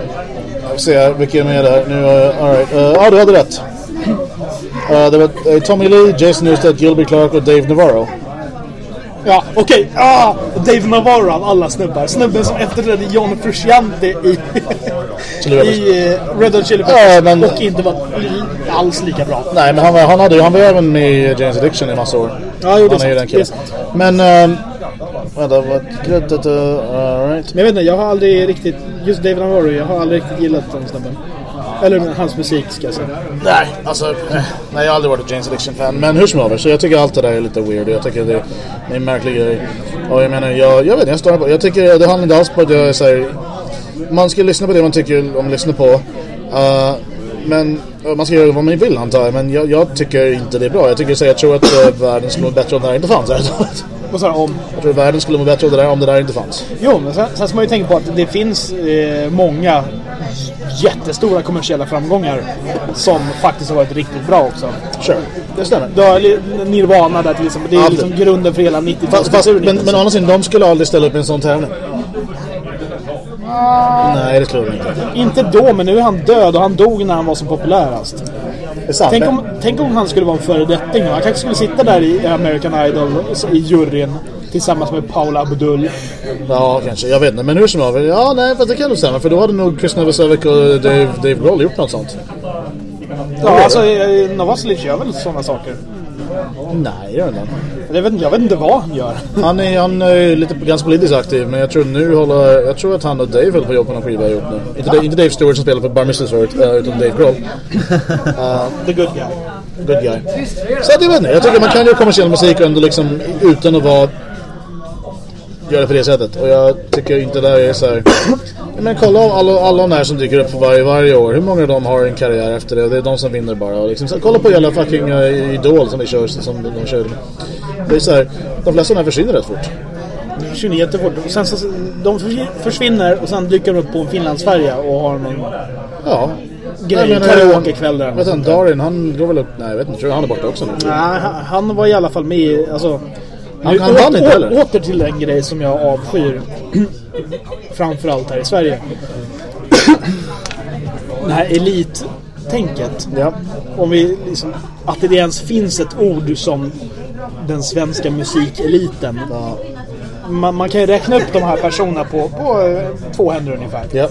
Jag får se, vilka är med där? Nu, uh, all right. uh, ja, du hade rätt. Uh, det var uh, Tommy Lee, Jason Newsted, Gilby Clark och Dave Navarro. Ja, okej. Ah, Dave Navarro av alla snubbar. Snubben som efterträdde John Frusciante i, i uh, Red Hot Chili Ja, Peppers. men- Och inte var alls lika bra. Nej, men han han hade, han var även med i James Addiction i massa år. Ja, jo, det han är ju den killen. Men... Um, vänta, vad... Good, uh, all right. Men jag vet inte, jag har aldrig riktigt... Just Dave Navarro, jag har aldrig riktigt gillat den snubben. Eller hans musik ska jag säga. Nej, alltså... eh, Nej, jag har aldrig varit ett James Addiction-fan. Men hur som helst, så jag tycker allt det där är lite weird. Jag tycker det, det är en märklig grej. Och jag menar, jag, jag vet inte, jag står på Jag tycker det handlar inte alls på att jag här, Man ska lyssna på det man tycker om att lyssna på. Uh, men uh, man ska göra vad man vill antar jag. Men jag, jag tycker inte det är bra. Jag tycker så jag tror att uh, världen skulle må bättre om det här inte fanns. <laughs> Vad sa du om? jag tror världen skulle må bättre om det där, om det där inte fanns. Jo, men sen, sen ska man ju tänka på att det finns eh, många jättestora kommersiella framgångar som faktiskt har varit riktigt bra också. Sure, det stämmer. Du har Nirvana där till exempel. Det är liksom grunden för hela Fast, 90-talet. fast, men, men sidan, de skulle aldrig ställa upp i en sån tävling. Nej, det skulle de inte. Inte då, men nu är han död och han dog när han var som populärast. Tänk om, tänk om han skulle vara en föredetting. Han kanske skulle sitta där i American Idol i juryn tillsammans med Paula Abdul. Ja, kanske. Jag vet inte. Men hur som helst. Ja, nej, fast det kan nog stämma. För då hade nog Chris Novoselic och Dave, Dave Grohl gjort något sånt. Ja, alltså eh, Novoselic gör väl sådana saker. Nej, gör han. Jag vet, inte- jag vet inte vad han gör. Han är, han är lite ganska politiskt aktiv. Men jag tror nu håller... Jag tror att han och Dave håller på att jobba på någon skiva ihop nu. Inte, Dave- inte Dave Stewart som spelar för Bar Mitzvahs förut, äh, utan Dave Grohl. The good guy. Good guy. Så jag vet inte. Jag tycker man kan göra kommersiell musik ändå liksom utan att vara... Göra det på det sättet. Och jag tycker inte det där är så här... Men kolla om alla, alla de här som dyker upp för varje, varje år. Hur många av dem har en karriär efter det? Det är de som vinner bara. Och liksom, så, kolla på jävla fucking uh, Idol som vi kör. Som de kör. Det är så här, de flesta av de här försvinner rätt fort. Det försvinner jättefort. Och sen så, de försvi- försvinner och sen dyker de upp på en Finlandsfärja och har någon Ja. grej. Karaokekväll där. Vet Darin, han går väl upp... Nej, jag vet inte. Tror jag han är borta också nu. Nej, han- han var i alla fall med i... Alltså, Han- han vann åter, inte heller. Åter till en grej som jag avskyr. Framförallt här i Sverige. det här elittänket. Ja. Om vi liksom, att det ens finns ett ord som den svenska musikeliten. Man, man kan ju räkna upp de här personerna på, på eh, två händer ungefär. Ja.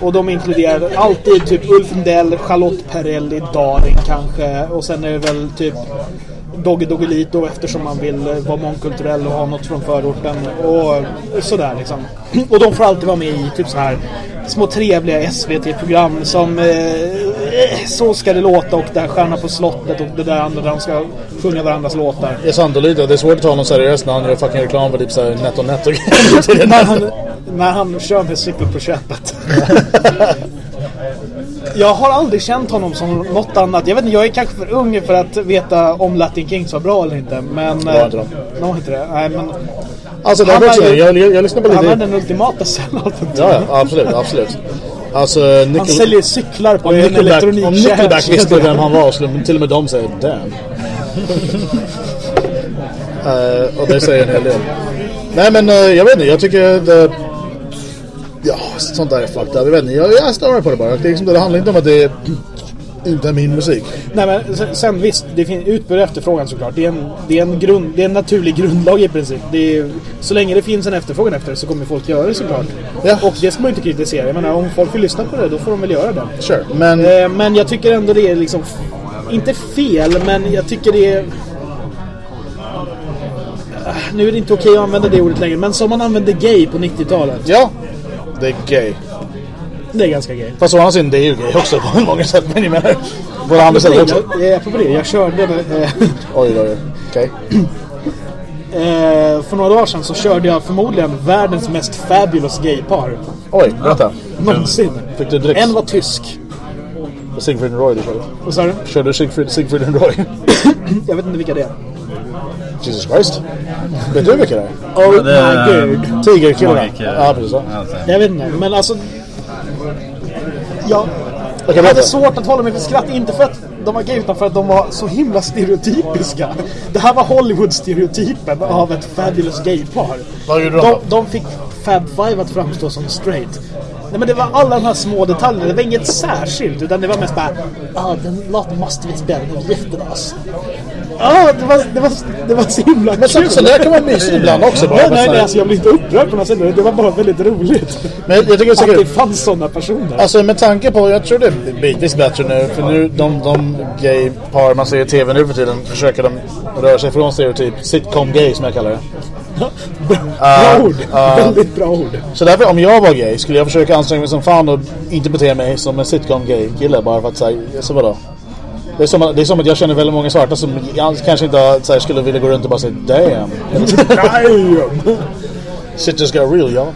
Och de inkluderar alltid typ Ulf Lundell, Charlotte Perrelli, Darin kanske. Och sen är det väl typ Dogge Doggelito eftersom man vill eh, vara mångkulturell och ha något från förorten. Och sådär liksom. <clears throat> Och de får alltid vara med i typ så här små trevliga SVT-program som eh, Så ska det låta och det här Stjärna på slottet och det där andra där de ska sjunga varandras låtar. Det är sant och lite. Det är svårt att ta honom seriöst när han gör fucking reklam för typ såhär NetOnNet och grejer. <laughs> när, han, när han kör med cykel på köpet. Jag har aldrig känt honom som något annat. Jag vet inte, jag är kanske för ung för att veta om Latin Kings var bra eller inte. Men... var inte de. Det var inte det. Nej, men... Alltså det Han också, är jag, jag, jag lyssnar på Han är lite... den ultimata sellouten. Ja, ja, absolut, absolut. Alltså, Han Nickel, säljer cyklar på om en Nickelback, om Nickelback <laughs> visste vem han var skulle till och med de säga damn. <laughs> Eh, och det säger en hel del. Nej men eh, jag vet inte, jag tycker det... Sånt där är fucked. Jag vet inte, jag, jag stör på det bara. Det, liksom, det handlar inte om att det är inte min musik. Nej men sen- sen visst, det finns utbud och efterfrågan såklart. Det är en, det är en, grund, det är en naturlig grundlag i princip. Det är, så länge det finns en efterfrågan efter så kommer folk göra det såklart. Ja. Och det ska man ju inte kritisera. Jag menar, om folk vill lyssna på det då får de väl göra det. Sure, men... Eh, men jag tycker ändå det är liksom... Inte fel, men jag tycker det är... Ah, Nu är det inte okej att använda det ordet längre, men som man använde gay på 90-talet. Ja, det är gay. Det är ganska gay. Fast å andra sidan, det är ju gay också på <laughs> många sätt. Men jag menar, på det andra sättet också. Jag, jag, apropå det, jag körde eh, <laughs> Oj, oj, oj. Okej. <clears throat> eh, för några dagar sedan så körde jag förmodligen världens mest fabulous gaypar. Oj, berätta. <laughs> Någonsin. Fick du dricks? En var tysk. Och Sigfrid and Roy du körde. Och så, Körde Sigfrid, Sigfrid and Roy? <coughs> jag vet inte vilka det är. Jesus Christ. Vet du vilka det är? Oh det- my god. Tigerkillarna. Ja, precis så. Alltså. Jag vet inte, men alltså... Jag, jag hade berätta. svårt att hålla mig för skratt. Inte för att de var gay, utan för att de var så himla stereotypiska. Det här var Hollywood-stereotypen av ett fabulous gay-par. De De, fick Fab Five att framstå som straight. Nej men det var alla de här små detaljerna. Det var inget särskilt. Utan det var mest bara... Ja, den låten måste vi spela. Den är jättenice. Ja, det var, det var, det var så himla Men så, kul. så där kan man mysigt ibland också. Bara, Nej, nej, nej, alltså jag blev inte upprörd på något sätt. Det var bara väldigt roligt. Men jag tycker det är så Att det fanns sådana personer. Alltså med tanke på, jag tror det är bitvis bättre nu. För nu, de, de gay-par man ser i TV nu för tiden försöker de röra sig från stereotyp sitcom gay som jag kallar det. <laughs> bra ord. väldigt bra ord. Så därför om jag var gay skulle jag försöka anstränga mig som fan och inte bete mig som en sitcom gay kille bara för att säga, så vadå? Det är, som att, det är som att jag känner väldigt många svarta som jag kanske inte så här, skulle vilja gå runt och bara säga damn. Damn. Shit just got real y'all.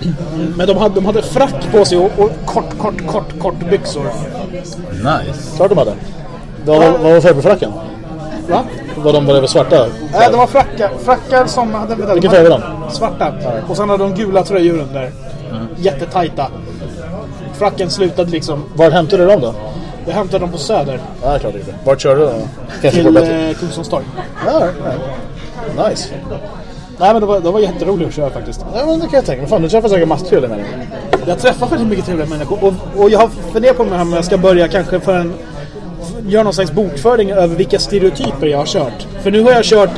Men de hade, de hade frack på sig och, och kort, kort, kort, kort byxor. Nice. Klart de hade. Vad var, vad var färgfracken? Va? Var de, var det svarta? Nej, de var frackar, frackar som hade... Vilken Vilken färg var de? Svarta. Och sen hade de gula tröjor under. Jättetajta. Fracken slutade liksom... Var hämtade du dem då? Jag hämtade dem på Söder. Ja, klart inte. Vart körde du då? Kanske Till eh, Kungsholms torg. Ja, right. Nice. Nej men det var, det var jätteroligt att köra faktiskt. Ja, men det kan jag tänka mig. Fan, du träffar säkert massor trevliga människor. Jag träffar väldigt mycket trevliga människor. Och, och jag har funderat på om jag ska börja kanske för en... Göra någon slags bokföring över vilka stereotyper jag har kört. För nu har jag kört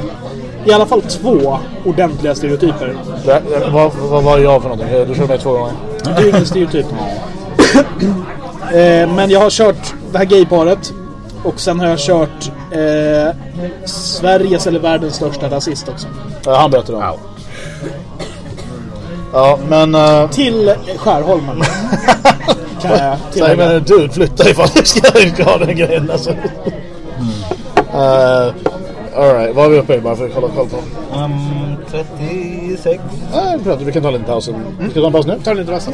i alla fall två ordentliga stereotyper. Det, det, vad, vad var jag för någonting? Du körde mig två gånger. Du är ingen stereotyp. <clears throat> eh, men jag har kört det här gayparet. Och sen har jag kört eh, Sveriges eller världens största rasist också. Ja, han böter dem. Wow. Ja, men... Uh, Till Skärholmen. <laughs> kan jag Säg men du, flytta ifall du ska inte ha den grejen alltså. Uh, Alright, vad är vi uppe i bara för att kolla koll på? Um, 36. Nej, vi pratar, vi kan ta en liten paus. Ska vi ta en paus nu? Ta en liten rast.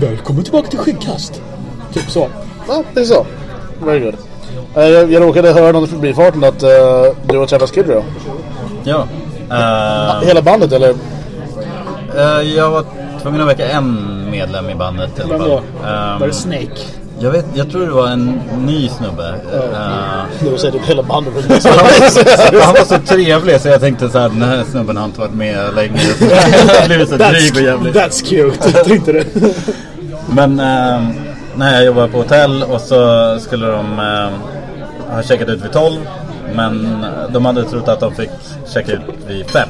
Välkommen tillbaka till Skyggkast. Typ så. Ja, det är så. Very good. Uh, jag, jag råkade höra någon i förbifarten att uh, du har träffat Skid Row. Ja. Eh, Hela bandet eller? eh, jag var tvungen att väcka en medlem i bandet i alla Vem fall. då? Ehm, Var det Snake? Jag, vet, jag tror det var en ny snubbe. Eh, Du säger typ hela bandet. <laughs> han var så trevlig så jag tänkte så här, den här snubben har inte varit med länge. <laughs> Så jag blev så dryg och jävlig. that's cute. Jag tänkte det. Men eh, när jag jobbade på hotell och så skulle de eh, ha checkat ut vid 12. Men de hade trott att de fick checka ut vid 5.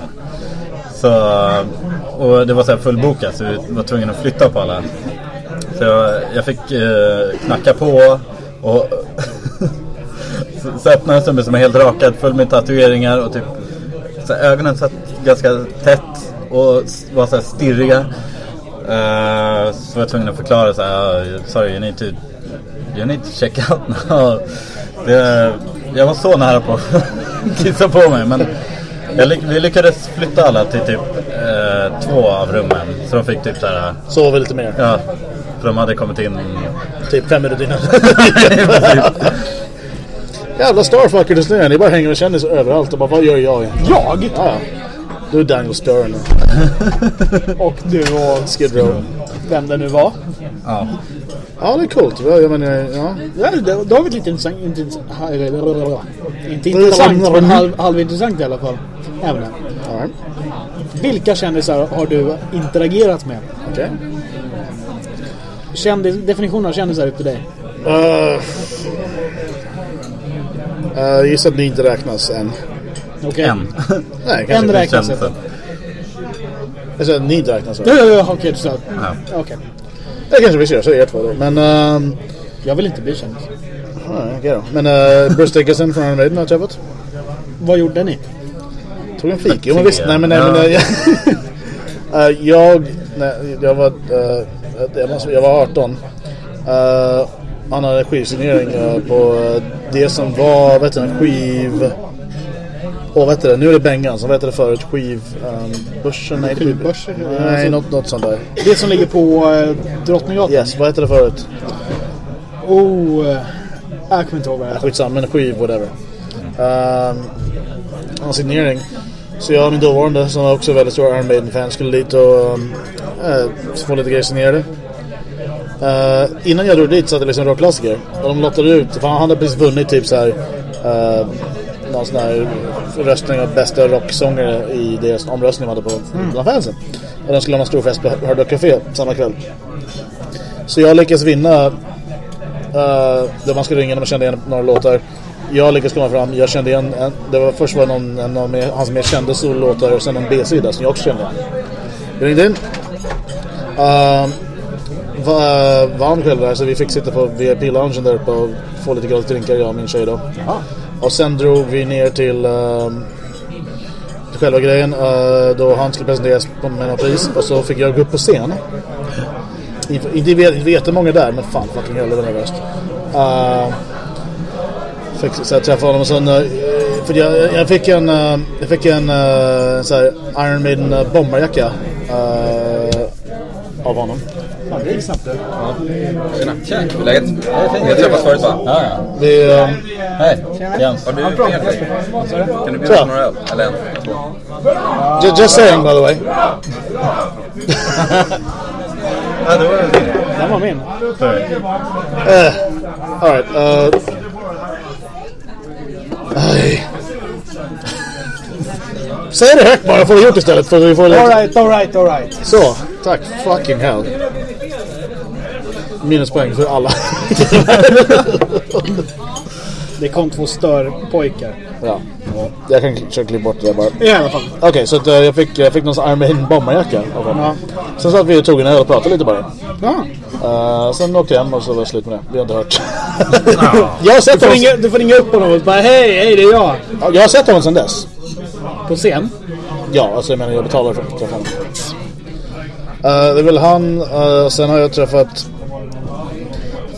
Så, och det var så här fullbokat så vi var tvungna att flytta på alla. Så jag, jag fick eh, knacka på och <laughs> så- öppnade en snubbe som är helt rakad, full med tatueringar och typ så ögonen satt ganska tätt och var så här stirriga. Eh, så var jag tvungen att förklara så här, "Ah, sorry you need to, you need to check out now. Det, jag var så nära på att <laughs> kissa på mig men jag, vi lyckades flytta alla till typ eh, två av rummen. Så de fick typ så här, Sover lite mer. ja, för de hade kommit in Typ fem minuter innan. <laughs> <laughs> Jävla starfucker till snön. Ni bara hänger med kändisar överallt och bara vad gör jag? Jag? Ja, ja. Du är Daniel Stern. <laughs> Och du och Skid Row. vem det nu var. Ja. Ja, det är coolt. Ja, Jag menar, ja. Ja, det- då har vi ett lite intressant... Inte, inte intressant, men halv, halvintressant i alla fall. All right. Vilka kändisar har du interagerat med? Okej. Kändis, definition av kändisar upp till dig. Uh, uh, jag gissar att ni inte räknas än. Okej. En. <laughs> Nej, En kanske räknas inte. Jag att ni inte räknas. Ja, va? ja, ja, okej, du sa. Ja. Okej. Det kanske vi ser, så är det er två då. Men, um, Jag vill inte bli kändis. ja, okej då. Men uh, Bruce Dickinson från Iron Maiden har jag träffat. Vad gjorde ni? Tog en fik. Jo men visst, nej men nej Ja. men... <laughs> eh, jag, nej, jag var... jag, måste, jag var 18. Eh, han hade skivsignering eh, på eh, det som var, vet du, en skiv... Vad heter det? Nu är det Bengan, som hette det förut? Skiv... Um, börsen? Nej, Skivbörsen? Nej, Alltså- något, något sånt där. Det som ligger på eh, Drottninggatan? Yes, vad hette det förut? Oh... Jag kommer inte ihåg vad det heter. skitsamma, men skiv, whatever. Um, hans signering. Så jag och min dåvarande, som var också väldigt stor Iron Maiden-fan, skulle dit och äh, få lite grejer signerade. Uh, innan jag drog dit så hade jag liksom rockklassiker. Och de lottade ut, för han hade precis vunnit typ så här uh, någon sån här röstning av bästa rocksångare i deras omröstning de hade på mm. fansen. Och de skulle ha en stor fest på Hard Rock Café samma kväll. Så jag lyckades vinna uh, då man skulle ringa när man kände igen några låtar. Jag lyckades komma fram, jag kände igen en, det var först var någon, en av hans mer kända sololåtar och sen en B-sida som jag också kände. Jag ringde in. Uh, var, varm kväll där så vi fick sitta på VIP-loungen där uppe och få lite gratis drinkar jag och min tjej då. Aha. Och sen drog vi ner till, uh, till själva grejen uh, då han skulle presenteras med något pris och så fick jag gå upp på scen. Inte jättemånga där men fan fucking var nervöst. Uh, fick så träffa honom och sen uh, för jag, jag fick en uh, jag fick en uh, så här, Iron Maiden bombarjacka av honom. Fan, det gick snabbt. Ja. Tjena. Tjena. Hur är läget? Vi har träffats förut va? Ja, ja. Vi, um... Hej, Jens. Har du dig? Kan du bjuda på några öl? Eller en? Två? Just, just saying by the way. <laughs> ja, det var din. <laughs> Den var min. Uh, Alright. Uh... <laughs> Säg det högt bara, får du gjort istället. För vi får alright, alright, alright. Så, tack. Fucking hell. Minuspoäng för alla. <laughs> det kom två störpojkar. Ja. Jag kan försöka klippa bort det där bara. I alla fall. Okej, okay, så att, uh, jag, fick, jag fick någon sån Iron bomberjacka honom. Ja. Sen satt vi och tog en öl och pratade lite bara. Ja. Uh, sen åkte jag hem och så var det slut med det. Vi har inte hört. <laughs> jag har sett du, får ringa, du får ringa upp honom och bara hej, hej det är jag. Jag har sett honom sedan dess. På scen? Ja, alltså jag menar jag betalar för att träffa honom. Uh, det är väl han. Uh, sen har jag träffat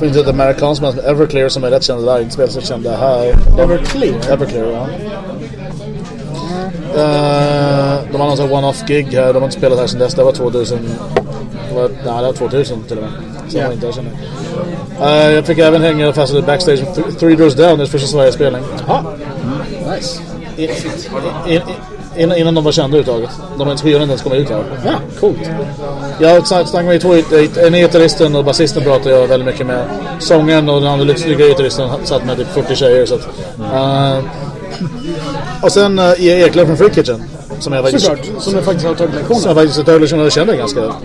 inte ett amerikanskt band som Everclear som är rätt kända spelar så kända här. Everclear? Everclear, ja. Uh, de har någon one-off gig här. De har inte spelat här sedan dess. Det var 2000. Det var, nej, det var 2000 till och med. Så yeah. inte jag känner. Uh, jag fick även hänga fast backstage med Three Doors Down, deras första Sverige-spelning. Jaha. Mm. Nice. In, in, in, innan de var kända överhuvudtaget. De hade skivan inte ens kommit ut här. Ja, coolt. Jag snackade med två, en gitarristen och basisten pratade jag väldigt mycket med. Sången och den andra lite snygga gitarristen satt med typ 40 tjejer. Så att, uh, och sen uh, E. Eklöf från Free Kitchen. Som jag faktiskt, Såklart, som jag faktiskt har tagit lektioner. Som jag faktiskt har tagit lektioner och känner ganska bra.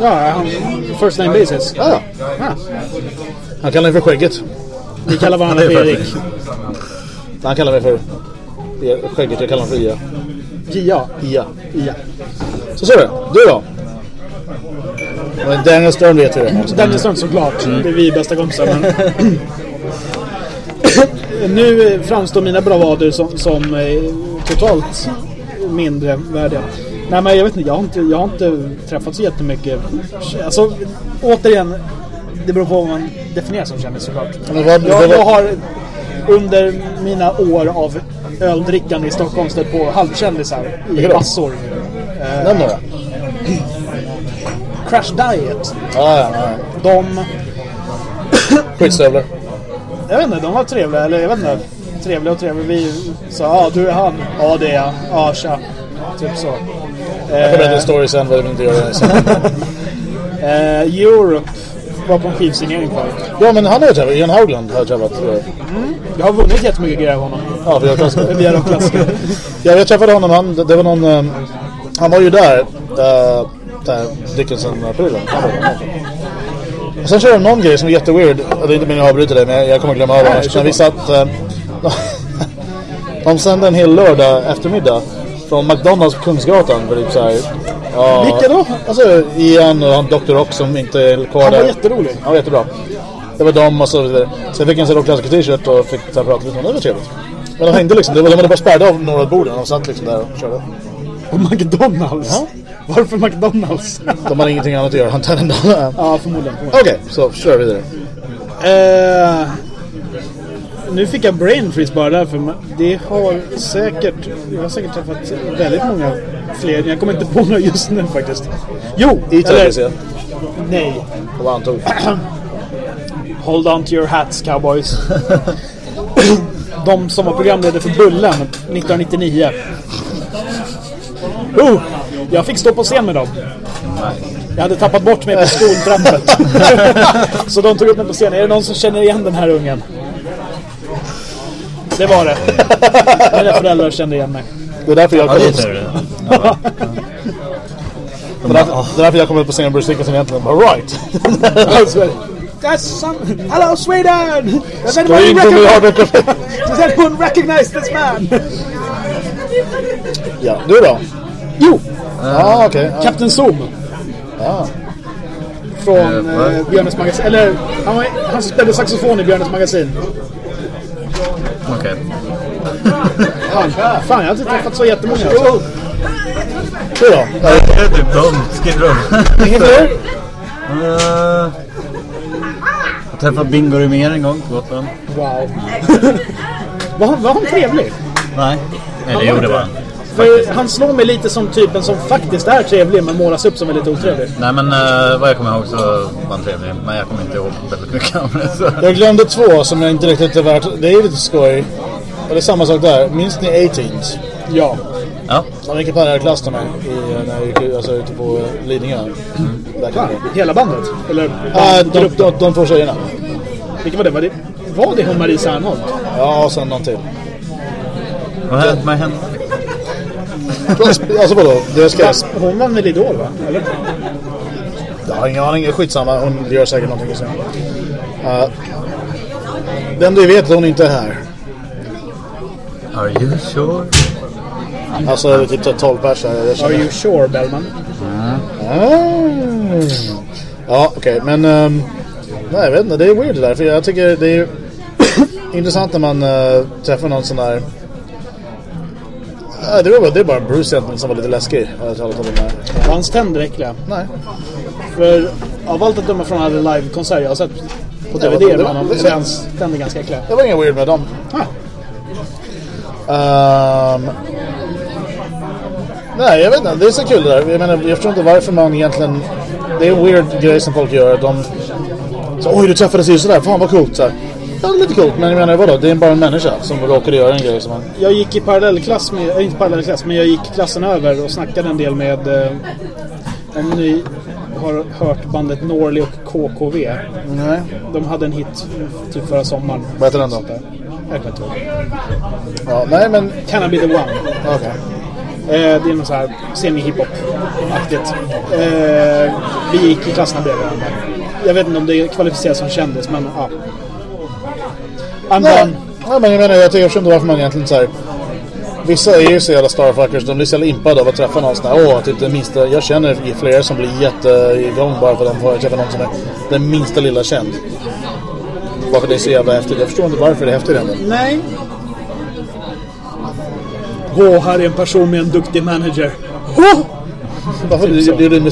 Ja, han, first name basis. Ja, ja. ja. Han kallar mig för Skägget. Vi kallar varandra för Erik. Han kallar mig för Skägget, jag kallar honom för Ia. Gia? Ia. Ia. Så är det. Du då? Men Daniel Stern vet vi det. <laughs> Daniel Stern såklart. Mm. Det är vi bästa kompisar. Men... <coughs> nu framstår mina bravader som, som eh, totalt mindre värdiga. Nej men jag vet inte, jag har inte, jag har inte träffat så jättemycket. Alltså, återigen, det beror på vad man definierar som kändis såklart. Jag, jag har under mina år av öldrickande i Stockholm stött på halvkändisar i massor. Nämn några. Crash Diet. Ah, ja, ja. De... Skitstövlar. Jag vet inte, de var trevliga. Eller jag vet inte. Trevliga och trevliga. Vi sa, ja ah, du är han. Ja det är jag. Ja ah, tja. Typ så. Jag kan berätta en story sen vad du inte gör det sen. uh, <laughs> Europe var på en skivsignering förut. Ja, men han har ju träffat. Ian Haugland har jag träffat. Mm. Jag har vunnit jättemycket grejer av honom. Ja, via klassiker. <laughs> via de klassiker. ja, jag träffade honom. Han, det var någon... Um, han var ju där. Uh, där Dickinson-prylen. Och sen körde de någon grej som är jätteweird. Det är inte meningen att avbryta det, men jag kommer glömma av annars. Men vi satt... Uh, <laughs> de sände en hel lördag eftermiddag från McDonalds på Kungsgatan för typ såhär Ja, Vilka då? Alltså Ian och han Dr. Rock som inte är kvar Han var där. jätterolig. Han var jättebra. Det var dem och så vidare. Sen fick jag en sån rockklassiker t-shirt och fick så här prata lite om det. Det var trevligt. Men de hängde liksom. De hade bara spärrade av några borden. De satt liksom där och körde. Och McDonalds? Ja. Varför McDonalds? de har ingenting annat att göra antar jag. ja, förmodligen. Okej, okay, så kör vidare. Uh, nu fick jag brain freeze bara därför. Det har säkert, jag har säkert träffat väldigt många fler. Jag kommer inte på några just nu faktiskt. Jo! I eller, Nej. Vad han tog. <clears throat> Hold on to your hats cowboys. De som var programledare för Bullen 1999. Oh, jag fick stå på scen med dem. Jag hade tappat bort mig på skoltrappet. Så de tog upp mig på scenen. Är det någon som känner igen den här ungen? det var det. Mina föräldrar kände igen mig. Det är därför jag Ja, kom upp. Ja, Det är därför, jag kom upp på scenen Bruce Dickinson egentligen. Bara right. That's some... Hello Sweden! Does anyone. Does anyone recognize this man? Ja, du då? Jo! Okej. Ja. Kapten Zoom. Ja. Från Eh, eh, Björnes magasin. Eller han, var, han spelade saxofon i Björnes magasin. Okej. Han. Fan, jag har inte träffat så jättemånga. Alltså. Du då? Det är typ de. Skid Row. Inget <laughs> fler? Träffade Bingo Rimér en gång på Gotland. Wow. <laughs> var, han, var han trevlig? Nej. Eller jo, det inte var han. För han slår mig lite som typen som faktiskt är trevlig men målas upp som väldigt otrevlig. Nej men uh, vad jag kommer ihåg så var han trevlig. Men jag kommer inte ihåg väldigt mycket om det. Så. Jag glömde två som jag inte riktigt är värt. Det är lite skoj. Och det är samma sak där. Minns ni A-Teens? Ja. Ja. De gick i parallellklass till mig i, när jag gick alltså, ute på eh, Lidingö. Där kan det. Hela bandet? Eller Ah, de, de, de två tjejerna. Vilka var det? Var det, var det hon Marie Serneholt? Ja, och sen någon till. Vad hände? Vad hände? Alltså vadå? Det ska. Hon vann väl Idol va? Eller? Jag har ingen aning. Skitsamma. Hon gör säkert någonting sen. Uh, den du vet att hon inte är här. Are you sure? Alltså är typ 12 pers Are you sure Bellman? Ah. Ja, okej. Men... ehm, nej, jag vet inte. Det är weird det där. För jag tycker det är <clears throat> intressant när man uh, träffar någon sån där... Ja, det, var, bara- det är bara Bruce egentligen som var lite läskig. Jag har talat om det här. Var hans tänder äckliga? Nej. För av allt att döma från alla livekonserter jag har sett på DVD med honom så är hans tänder ganska äckliga. Det var inget weird med dem. Ah. Ehm, nej, jag vet inte. Det är så kul det där. Jag menar, jag förstår inte varför man egentligen... Det är en weird grej som folk gör. De... Så, Oj, du träffades ju sådär. Fan vad coolt. Så här. Ja, det är lite coolt. Men jag menar, vadå? Det är bara en människa som råkade göra en grej som man... Jag gick i parallellklass med, äh, inte parallellklass, men jag gick klassen över och snackade en del med eh, om ni har hört bandet Norley och KKV. Nej. De hade en hit typ förra sommaren. Vad heter den då? Jag kommer inte ihåg. Ja, nej, men... Can I be the one? Okej. Eh, det är något så här semi-hiphop-aktigt. Eh, vi gick i klasserna bredvid varandra. Jag vet inte om det kvalificeras som kändis, men ja. I'm Nej. done. Ja, men jag menar, jag, tycker, inte varför man egentligen så här... Vissa är ju så jävla starfuckers, de blir så jävla impade av att träffa någon sån här, åh, typ det minsta, jag känner flera som blir jätteigång bara för att de får träffa någon som är den minsta lilla känd. Varför det är så jävla häftigt, jag förstår inte varför det är häftigt ändå. Nej. Åh, här är en person med en duktig manager. Varför Typ du, du, du,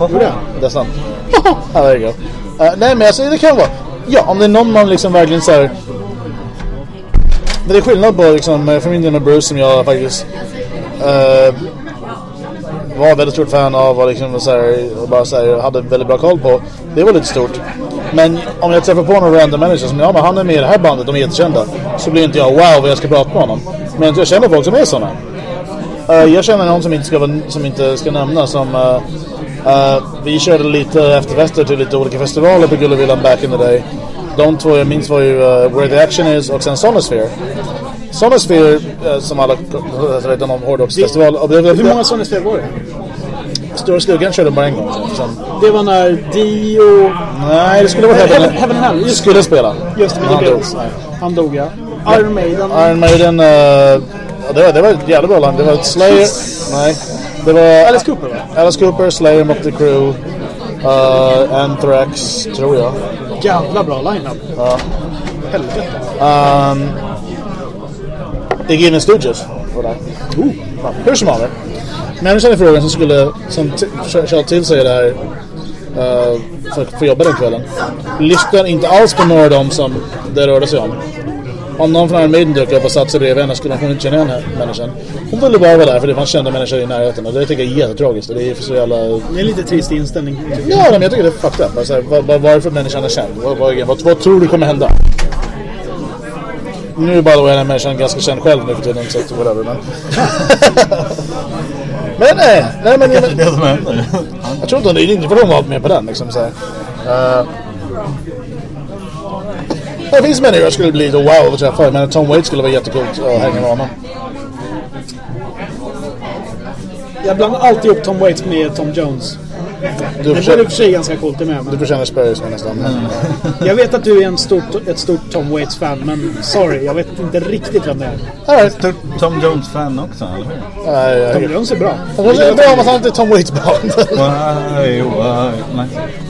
Gjorde jag? Det är sant. Go. Uh, nej, men alltså det kan vara, ja, om det är någon man liksom verkligen så här. Men det är skillnad på liksom, eh, för min del med Bruce som jag faktiskt eh, var väldigt stort fan av och liksom så här, och bara så här, hade väldigt bra koll på. Det var lite stort. Men om jag träffar på någon random människa som ja, men han är med i det här bandet, de är jättekända. Så blir inte jag wow vad jag ska prata med honom. Men jag känner folk som är sådana. Uh, eh, jag känner någon som inte ska, som inte ska nämna som Uh, uh, vi körde lite efterfester till lite olika festivaler på Gullevillan back in the day. De två jag minns var ju Where the Action Is och sen Sonosphere. Sonosphere, som alla vet om hårdrocksfestival. Hur många Sonosphere var det? Stora Skuggan körde bara en gång. Sen. Det var när Dio... Nej, det skulle vara Heaven, Heaven, Heaven Hell. Just, skulle spela. just det, Han dog. Han dog, ja. Iron Maiden. Iron Maiden, uh, ja, det, var, det var ett jävla bra land. Det var Slayer. Nej. Det var Alice Cooper, va? Alice Cooper, Slayer, Motley Crue, uh, Anthrax, tror jag. Jävla bra line-up. Ja. Helvete. Um, Iggy Stooges var där. Hur som haver. Människan i frågan som skulle som köra till sig det här uh, för att få jobba den kvällen lyssnade inte alls på några av dem som det rörde sig om. Om någon från Iron Maiden dök upp och satte sig bredvid henne skulle hon inte känna igen människan. Hon ville bara vara där för det fanns kända människor i närheten och det tycker jag är jättetragiskt. Det är så jävla... Det är en lite trist inställning. Ja, men jag tycker det är fucked up. Alltså, vad, vad, varför människan är känd? Vad, vad, vad, vad tror du kommer hända? Nu by the way är den människan ganska känd själv nu för tiden så whatever men... <laughs> <laughs> men nej, nej men, Det är det som händer. jag tror inte det är inte för de var med på den liksom så här. Uh, Det finns människor jag skulle bli då wow att träffa. Men Tom Waits skulle vara jättekult att hänga med honom. Jag blandar alltid upp Tom Waits med Tom Jones. Du Det var i och för sig ganska coolt det med. du Men förtjänar Spurs med nästan. Men, jag vet att du är en stort, ett stort Tom Waits-fan, men sorry, jag vet inte riktigt vem det är. all right. Stort Tom Jones-fan också, eller hur? Nej, jag- Tom Jones är bra. Det är bra att han inte är Tom Waits band. Why, why, nej.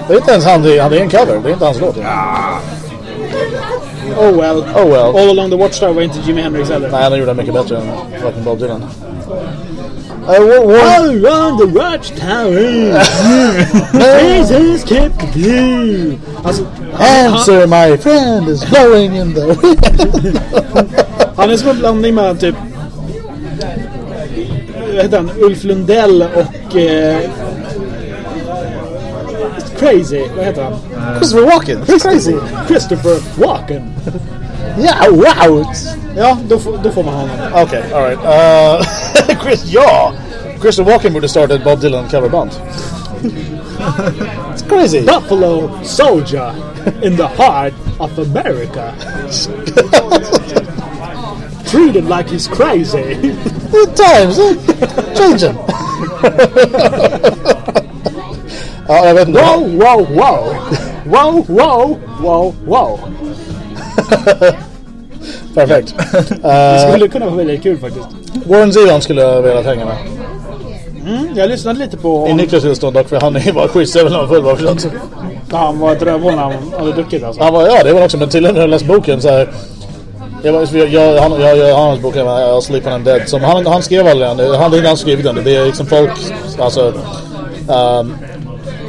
Det är inte ens han, det är, han är en cover. Det är inte hans låt. Oh well. Oh well. All along the Watchtower var inte Jimi Hendrix heller. Nej, han gjorde det mycket bättre än fucking Bob Dylan. Uh, what, what, All along the Watchtower <laughs> Jesus kept you Alltså, answer my friend is blowing in the wind. <laughs> han är som en blandning med typ vad heter han? Ulf Lundell och eh, Crazy, vad heter han? Christopher Walken. Crazy Christopher Walken Yeah, wow. Ja, då, får- då får man honom Okej, alright. Uh, <laughs> Chris, ja! Christopher Walken borde starta ett Bob Dylan coverband. It's crazy. Buffalo Soldier in the heart of America Treated like he's crazy The times, eh? changing. ja, jag vet inte. Wow, wow, wow Wow, wow, wow, wow <laughs> Perfekt. Det skulle kunna vara väldigt kul faktiskt. Warren Zevon skulle jag vilja hänga med. Jag lyssnade lite på I Niklas tillstånd dock, för han är bara skitstövel när han var full var förstått. när han var ett rövhål när han hade druckit alltså. Han var, ja det var han också, men tydligen när jag läste boken så här. Jag, jag, jag, han, jag, jag hans bok I'll sleep when I'm dead. Som han, han skrev aldrig den, han är inte han skrivit den. Det är liksom folk, alltså... Um,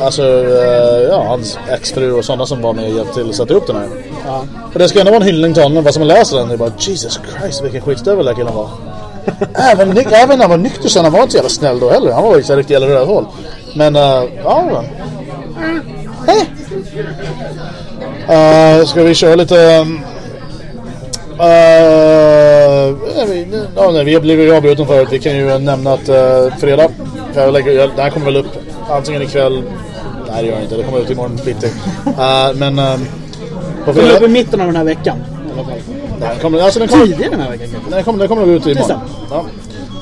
alltså, eh, ja, hans exfru och sådana som var med och hjälpte till att sätta upp den här. Ja. Och det ska ändå vara en hyllning till honom, vad som man läser den, det är bara Jesus Christ vilken skitstövel den killen var. <laughs> även, även när han var nykter sen, han var inte så jävla snäll då heller. Han var ju så här riktigt jävla rövhål. Men, uh, ja. Hej! Uh, ska vi köra lite... Um, uh, vi, ja, nej, vi har blivit avbruten förut. Vi kan ju nämna att uh, fredag, jag lägger, jag, det här kommer väl upp antingen ikväll... Nej det gör det inte, det kommer ut imorgon bitti. Uh, men... Um, på Det är uppe i mitten av den här veckan. Nej, kommer, alltså den kommer, Tidigare den här veckan kanske. den kommer, den kommer ut imorgon. Ja.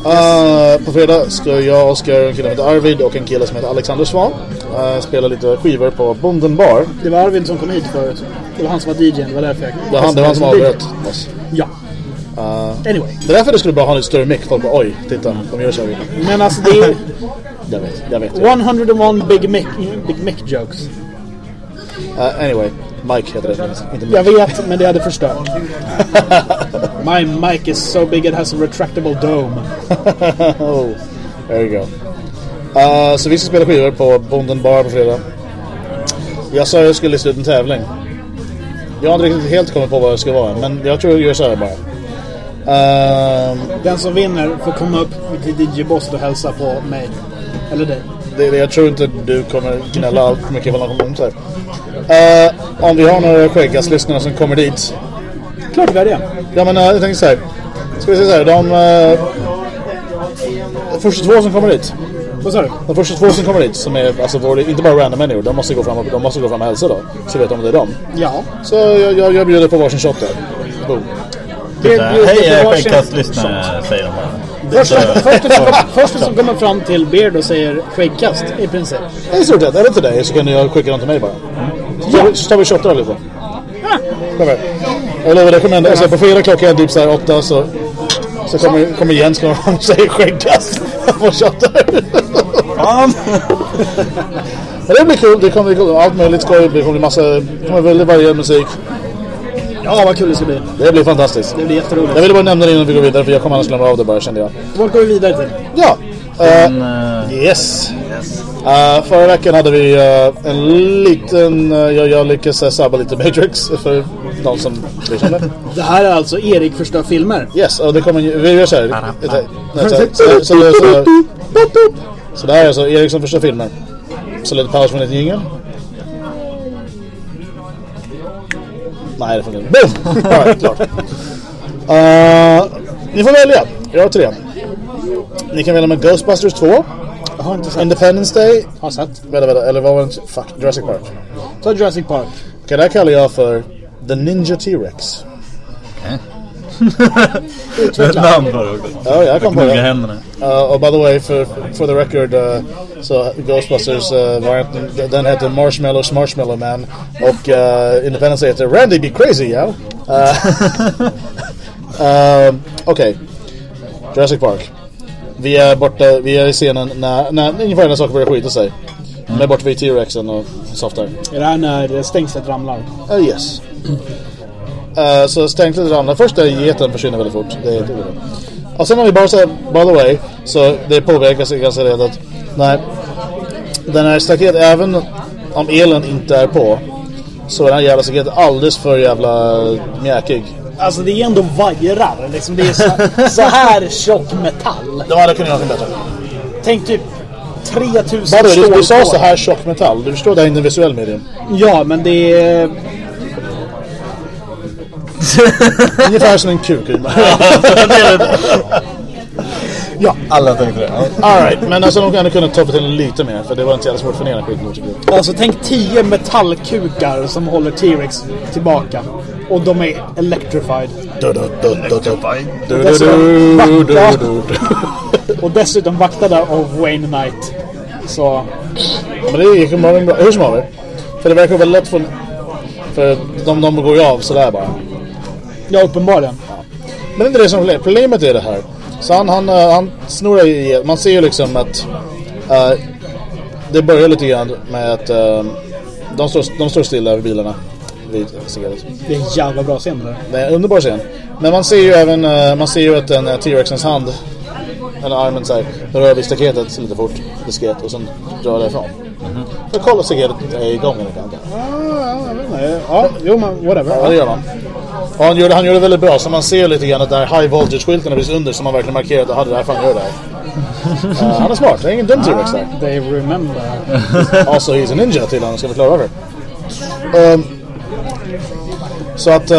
Uh, på fredag ska jag, Oskar, en kille som heter Arvid och en kille som heter Alexander Svan uh, spela lite skivor på Bonden Bar. Det var Arvid som kom hit förut. Det var han som var DJn. Det var därför jag... Det var han, det var han som avbröt oss. Ja. Anyway. Det är därför det skulle bara ha en större mick. Folk bara oj, titta, de gör så här. Men alltså det är Jag vet, jag vet. 101 Big Mick, Big Mick jokes. Uh, anyway, Mike heter det. Inte Mick. Jag vet, men det hade förstört. <laughs> My mic is so big it has a retractable dome. <laughs> oh, there you go. Uh, så vi ska spela skivor på Bonden Bar på fredag. Jag sa att jag skulle lista ut en tävling. Jag har inte riktigt helt kommit på vad det ska vara, men jag tror jag gör så här bara. Ehm, Den som vinner får komma upp till DJ Boss och hälsa på mig. Eller dig. det, det, jag tror inte du kommer gnälla allt mycket vad någon kommer här. Uh, om vi har några skäggas-lyssnare som kommer dit. Klart vi har det. Ja men uh, jag tänkte så här. Ska vi säga så här, de... De första två som kommer dit. Vad sa du? De första två som kommer dit, som är alltså vår, inte bara random människor, de måste gå fram och, de måste gå fram och hälsa då. Så vet de om det är dem. Ja. Så jag, jag, jag bjuder på varsin shot där. Boom. Det Hej bjuder på eh, skäggkastlyssnare säger de bara. Första, som, första som kommer fram till Beard och säger skäggkast i princip. I stort sett, är det till dig så kan jag skicka dem till mig bara. Så vi, så tar vi shotar allihopa. Kom här. Jag lovar, det kommer hända. Alltså, på fredag klockan typ så här åtta så, så kommer, kommer Jens komma fram och säger skäggkast. Jag får shotar. Fan! Det blir kul, det kommer bli kul. Allt möjligt skoj, det kommer bli massa, det kommer väldigt varierad musik. Ja, vad kul det ska bli. Det blir fantastiskt. Det blir jätteroligt. Jag ville bara nämna det innan vi går vidare för jag kommer annars glömma av det bara kände jag. Vart går vi vidare till? Ja. eh, Men, eh, yes. Eh, förra veckan hade vi eh, en liten, uh, jag, jag lyckades uh, sabba lite Matrix för de som bryr sig om det. Här är alltså Erik förstör filmer. Yes, och det kommer ju, vi gör så här. Så, det här är alltså Eriksson första filmen. Så lite paus från ett jingel. Nej, det funkar inte. Boom! Alright, klart. Uh, ni får välja. Jag har tre. Ni kan välja med Ghostbusters 2, Jag har inte sett. Independence Day, Har sett. vänta, vänta, eller vad var det? Fuck, Jurassic Park. Ta Jurassic Park. Okej, det här kallar jag för The Ninja T-Rex. Är ett namn det också. Ja, jag kom på det. händerna. Uh, och by the way, för for the record, uh, så Ghostbusters uh, varianten, den heter Marshmallows Marshmallow Man. Och uh, Independence heter Randy Be Crazy, ja. Uh, <laughs> uh, Okej. Jurassic Park. Vi är borta, vi är i scenen när, när ungefär när saker börjar skita sig. De är borta vid T-Rexen och softar. Är det här när stängslet ramlar? Uh, yes. Uh, så stängslet ramlar. Först är geten försvinner väldigt fort. Det är det. Och sen har vi bara så här, by the way, så det påverkas ganska redan att nej, den här staketet, även om elen inte är på, så är den här jävla staketet alldeles för jävla mjäkig. Alltså det är ändå vajrar. Liksom, det är så, så här tjock metall. De hade kunnat göra något bättre. Tänk typ 3000 By the way, du, du sa så här tjock metall. Du förstår det här är inte en visuell medium. Ja, men det är... <laughs> Ungefär som en kuk. ja, alla tänkte det. Ja. Alright, men alltså de hade kunnat ta till lite mer. För det var inte jävla svårt ner den skiten. tycker jag. Alltså tänk 10 metallkukar som håller T-Rex tillbaka. Och de är electrified. Du. Och dessutom vaktade av Wayne Knight. Så... Men det gick uppenbarligen bra. Hur som haver. För det verkar väldigt lätt för... För de, de går ju av sådär bara. Ja, uppenbarligen. Men det är inte det som är problemet. Problemet är det här. Så han, han, eh, han snurrar ju... Man ser ju liksom att... eh, det börjar lite grann med att... eh, de, står, de står stilla vid bilarna. Vid cigaret. Det är en jävla bra scen där. Det är en underbar scen. Men man ser ju även... eh, man ser ju att en T-Rexens hand... Eller armen såhär. Rör vid staketet lite fort. Diskret. Och sen drar därifrån. För kolla staketet är igång eller inte. Ja, jag vet inte. Ja, jo men whatever. Ja, det gör man. Och han gjorde, han gjorde väldigt bra, så man ser lite grann att där high voltage-skylten är precis under som man verkligen markerat att hade det här fan gör det här. Eh, han är smart, det är ingen dum T-Rex där. They remember. <laughs> Also he's a ninja till han ska förklara varför. Ehm, så att... Uh,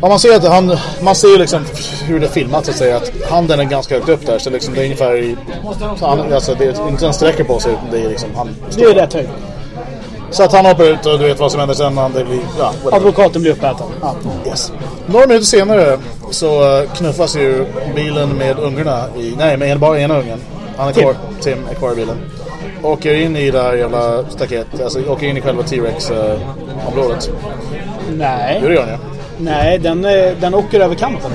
ja, man ser att han... Man ser ju liksom hur det är filmat så att säga. Att handen är ganska högt upp där. Så liksom det är ungefär i... Han, alltså det är inte en sträcker på sig. utan Det är liksom... Han Det är rätt högt. Så att han hoppar ut och du vet vad som händer sen. Han, det blir... Ja, whatever. Advokaten blir uppäten. Ja. Yes. Några minuter senare så eh, knuffas ju bilen med ungarna i... Nej, med bara ena ungen. Han är Tim. kvar. Tim är kvar i bilen. Åker in i det här jävla staket. Alltså åker in i själva T-Rex-området. Nej. Jo, det gör han ju. Nej, den, eh, den åker över kanten.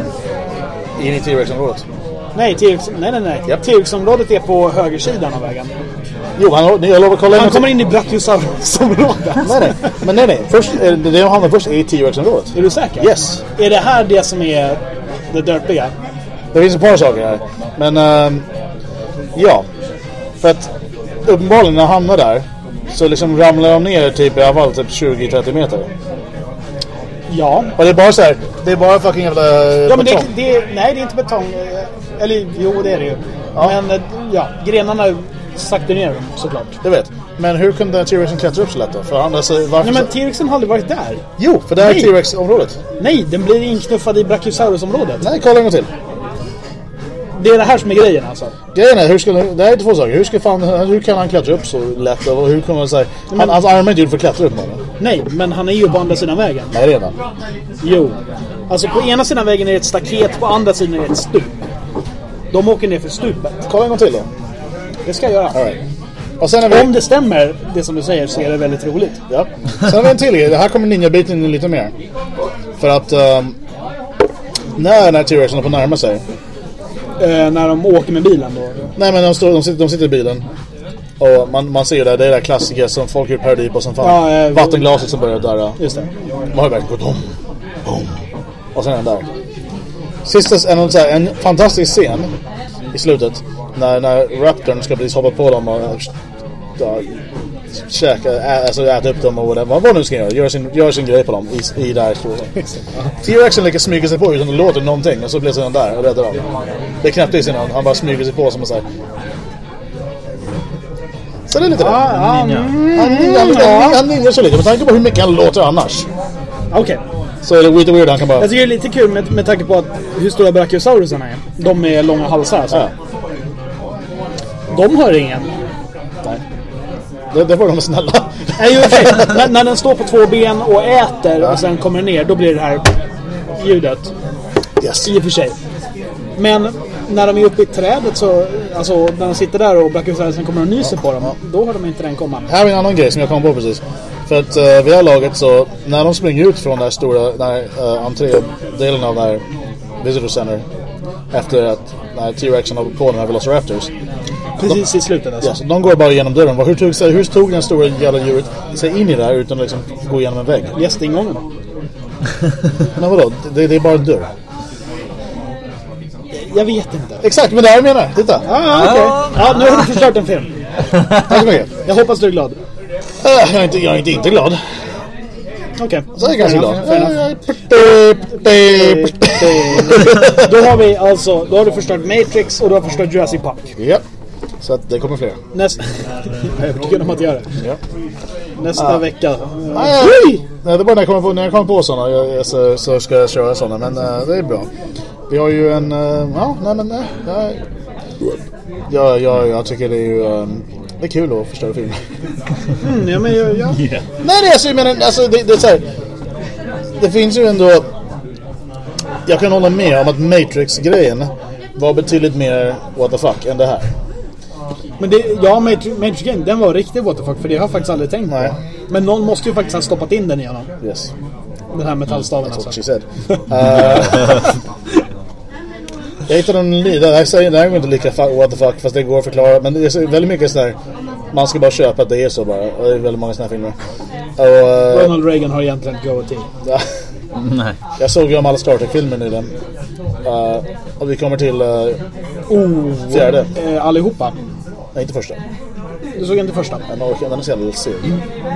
In i T-Rex-området. Nej, T-Rex, nej, nej, nej. Japp. T-Rex-området är på högersidan av vägen. Jo, han, jag lovar kolla Han kommer in i Brachiosaurus-området. <laughs> Nej, nej. Men nej, nej. Först, eh, det hamnar först i T-Rex-området. Är du säker? Yes. Är det här det som är det dörpiga? Det finns ett par saker här. Men ehm, ja. För att uppenbarligen när han hamnar där så liksom ramlar de ner typ i alla fall typ 20-30 meter. Ja. Och det är bara så här. Det är bara fucking jävla Ja, men det, betong. det, nej, det är inte betong. Eh, Eller jo, det är det ju. Men eh, ja, grenarna saktar ner dem såklart. Jag vet. Men hur kunde T-Rexen klättra upp så lätt då? För han, alltså, varför Nej, men så... T-Rexen har aldrig varit där. Jo, för det här är Nej. T-Rex-området. Nej, den blir inknuffad i Brachiosaurus-området. Nej, kolla en gång till. Det är det här som är grejen alltså. Grejen är, hur skulle, det här är två saker. Hur, ska fan, hur kan han klättra upp så lätt? Och hur man säga... Han, hans arm är inte gjord för att klättra upp någon. Nej, men han är ju på andra sidan vägen. Nej, redan. Jo. Alltså på ena sidan vägen är det ett staket, på andra sidan är det ett stup. De åker ner för stupet. Kolla en gång till då. Det ska jag göra. All right. Och sen vi... Om det stämmer, det som du säger, så är det väldigt roligt. Ja. Sen har vi en till grej. Det här kommer ninja-biten in lite mer. För att... ehm, när den här T-Rexen är på att närma sig. Eh, när de åker med bilen då. Nej men de, står, de, sitter, de sitter i bilen. Och man, man ser ju det. Det är det där klassiker som folk gör parodi på som fan. Ja, eh, Vattenglaset som börjar darra. Just det. Man har ju verkligen gått om. Boom. Och sen är den där. Sista, en, en fantastisk scen i slutet. När, när Raptorn ska precis hoppa på dem och ja, käka, ä, alltså äta upp dem och whatever. Vad vad nu ska göra. Gör sin, gör sin grej på dem i, i där. T-Rexen lyckas smyga sig på utan att låta någonting och så blir han där och räddar dem. Det är knäppt i sin hand. Han bara smyger sig på som en sån här. Så det är lite det. Ah, Ninja. Han, han, han ninjar så lite med tanke på hur mycket han låter annars. Okej. Så är det lite weird han kan bara... Jag tycker det är lite kul med, med tanke på att hur stora Brachiosaurusarna är. De med långa halsar alltså. Ja. De har ingen. Nej. Det, det var de snälla. Nej, sig, när, när den står på två ben och äter och sen kommer ner, då blir det här ljudet. Yes. I och för sig. Men när de är uppe i trädet så, alltså när de sitter där och Blackhusarelsen kommer och nyser på dem, då har de inte den komma. Här är en annan grej som jag kom på precis. För att uh, vid det här laget så, när de springer ut från den här stora, den här uh, entrédelen av den här Visitor Center. Efter att T-Rexen har på den här Velociraptors. Precis i slutet alltså. Ja, så de går bara igenom dörren. Hur tog, sig- hur tog den stora jävla djuret sig in i det här utan att liksom gå igenom en vägg? Gästingången. <laughs> Men vadå? Det, det är bara en dörr. Jag vet inte. Exakt, men det här jag menar. Titta. Ah, okej. Ja, nu har du förstört en film. Tack så mycket. Jag hoppas du är glad. Äh, jag, är inte, jag är inte, inte glad. Okej. Så jag är ganska glad. Jag är- Då har vi alltså, då har du förstört Matrix och du har förstört Jurassic Park. Ja. Så att det kommer fler. Näst... <laughs> jag är övertygad om att göra det. Ja. Nästa vecka. Nej, nej, det är bara när jag kommer på, när jag kommer på sådana jag, så, så ska jag köra sådana. Men eh, det är bra. Vi har ju en... eh, ja, nej men... nej, nej. Ja, ja, jag tycker det är ju... eh, det är kul att förstöra filmer. Mm, ja, men jag, jag, <laughs> Nej, det är alltså, jag menar, alltså det, det är så här, Det finns ju ändå... Jag kan hålla med om att Matrix-grejen var betydligt mer what the fuck än det här. Men det, ja, Matrix, Matrix Game, den var riktigt what the fuck, för det har jag faktiskt aldrig tänkt på. Nej. Men någon måste ju faktiskt ha stoppat in den i honom. Yes, Den här metallstaven that's what alltså. she said. Eh, <laughs> jag hittade en ny, det här, här går inte lika what the fuck fast det går att förklara. Men det är väldigt mycket sådär, man ska bara köpa att det är så bara. Och det är väldigt många sådana här filmer. Och, eh, Ronald Reagan har egentligen ett goatee. <laughs> Nej. jag såg ju om alla Star Trek-filmer nyligen. Uh, och vi kommer till uh, Oh, fjärde. eh, allihopa. Nej, inte första. Du såg inte första. Den är så jävla seg.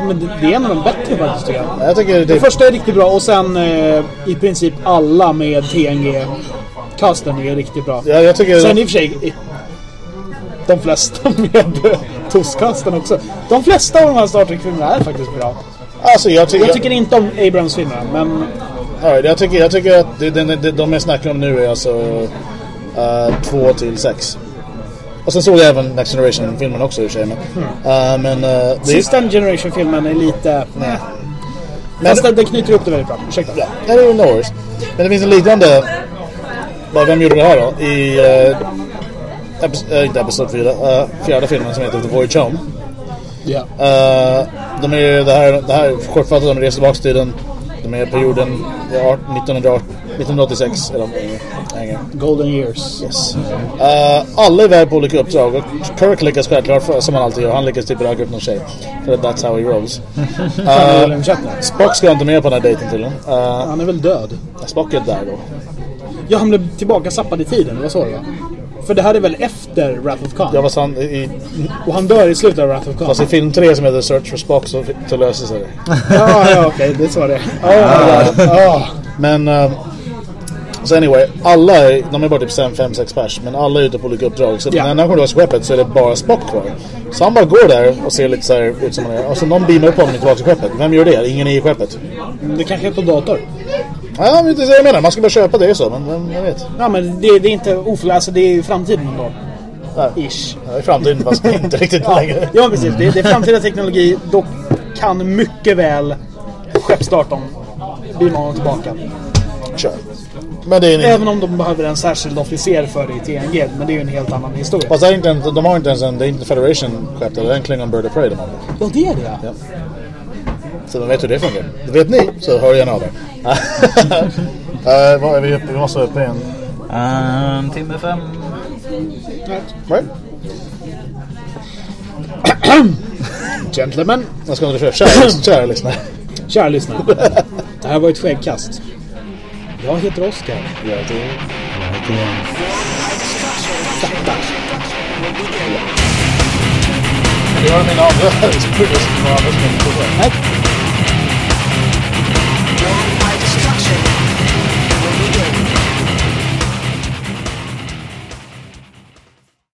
Men det, det är en av de bättre faktiskt tycker jag. Nej, Jag tycker det Den första är riktigt bra och sen eh, i princip alla med TNG-casten är riktigt bra. Ja, jag tycker... Sen i och för sig de flesta <laughs> med TOS-casten också. De flesta av de här Star Trek-filmerna är faktiskt bra. Alltså, jag tycker... Jag tycker inte om Abrams-filmerna, men Ja, jag, tycker, jag tycker att det, det, de jag snackar om nu är alltså uh, två till sex. Och sen såg jag även Next Generation-filmen också i och för sig. Men, men uh, det är... Sista Generation-filmen är lite... Nej. Fast den, den knyter upp det väldigt bra. Ursäkta. Ja, det är no worries. Men det finns en liknande... Bara, vem gjorde det här då? I... Uh, epis, uh, inte Episod 4. Uh, fjärde filmen som heter The Voyage Home. Ja. Uh, de är ju det här, det här kortfattat, de reser tillbaka till tiden. De är perioden ja, 1900, 1986 är de hänger. Golden years. Yes. Uh, alla är iväg på olika uppdrag och Kirk lyckas självklart, för, som han alltid gör, han lyckas typ ragga upp någon tjej. För that's how he rolls. <laughs> Shatner. Spock ska inte med på den här dejten tydligen. Uh, Han är väl död? Spock är där då. Ja, han blev tillbaka zappad i tiden, vad sa du va? För det här är väl efter Wrath of Khan? Ja, fast, han, i, Och han dör i slutet av Wrath of Khan? fast i film 3 som heter Search for Spock så, så löser sig det. <laughs> Ja, ja okej, det är så det är. Oh. <laughs> Ah. Men... Uh, så anyway, alla är, de är bara typ 5-6 pers, men alla är ute på olika uppdrag. Så Ja. när han kommer till skeppet så är det bara Spock kvar. Så han bara går där och ser lite så här ut som han är. Och så någon beamar upp honom tillbaka till skeppet. Vem gör det? Ingen är i skeppet. Det kanske är på dator. Ja, men det är det jag menar. Man ska bara köpa det så, men vem jag vet. Ja, men det, det är inte oförlöst, alltså det är ju framtiden. Ja. Ish. Ja, I framtiden, fast <laughs> inte riktigt Ja, längre. ja precis. Det, det är framtida teknologi. Då kan mycket väl skeppsdatorn beama honom tillbaka. Kör. Men det är en... Även om de behöver en särskild officer för det i TNG. Men det är ju en helt annan historia. Fast det är inte en, de har inte ens en, det är inte Federation-skepp, det är en Klingon Bird of Prey de har. Ja, det är det. Ja. Så de vet hur det funkar. Det vet ni, så hör gärna av er. uh, <laughs> vad är vi uppe? Vi måste vara uppe i en... En timme fem. Right? <coughs> Gentlemen, Jag ska inte försöka. Kära lyssnare. kära lyssnare. <laughs> Det här var ett skäggkast. Jag heter Oskar. Ja, det... Jag har mina andra... <laughs> Jag har andra som inte får Nej,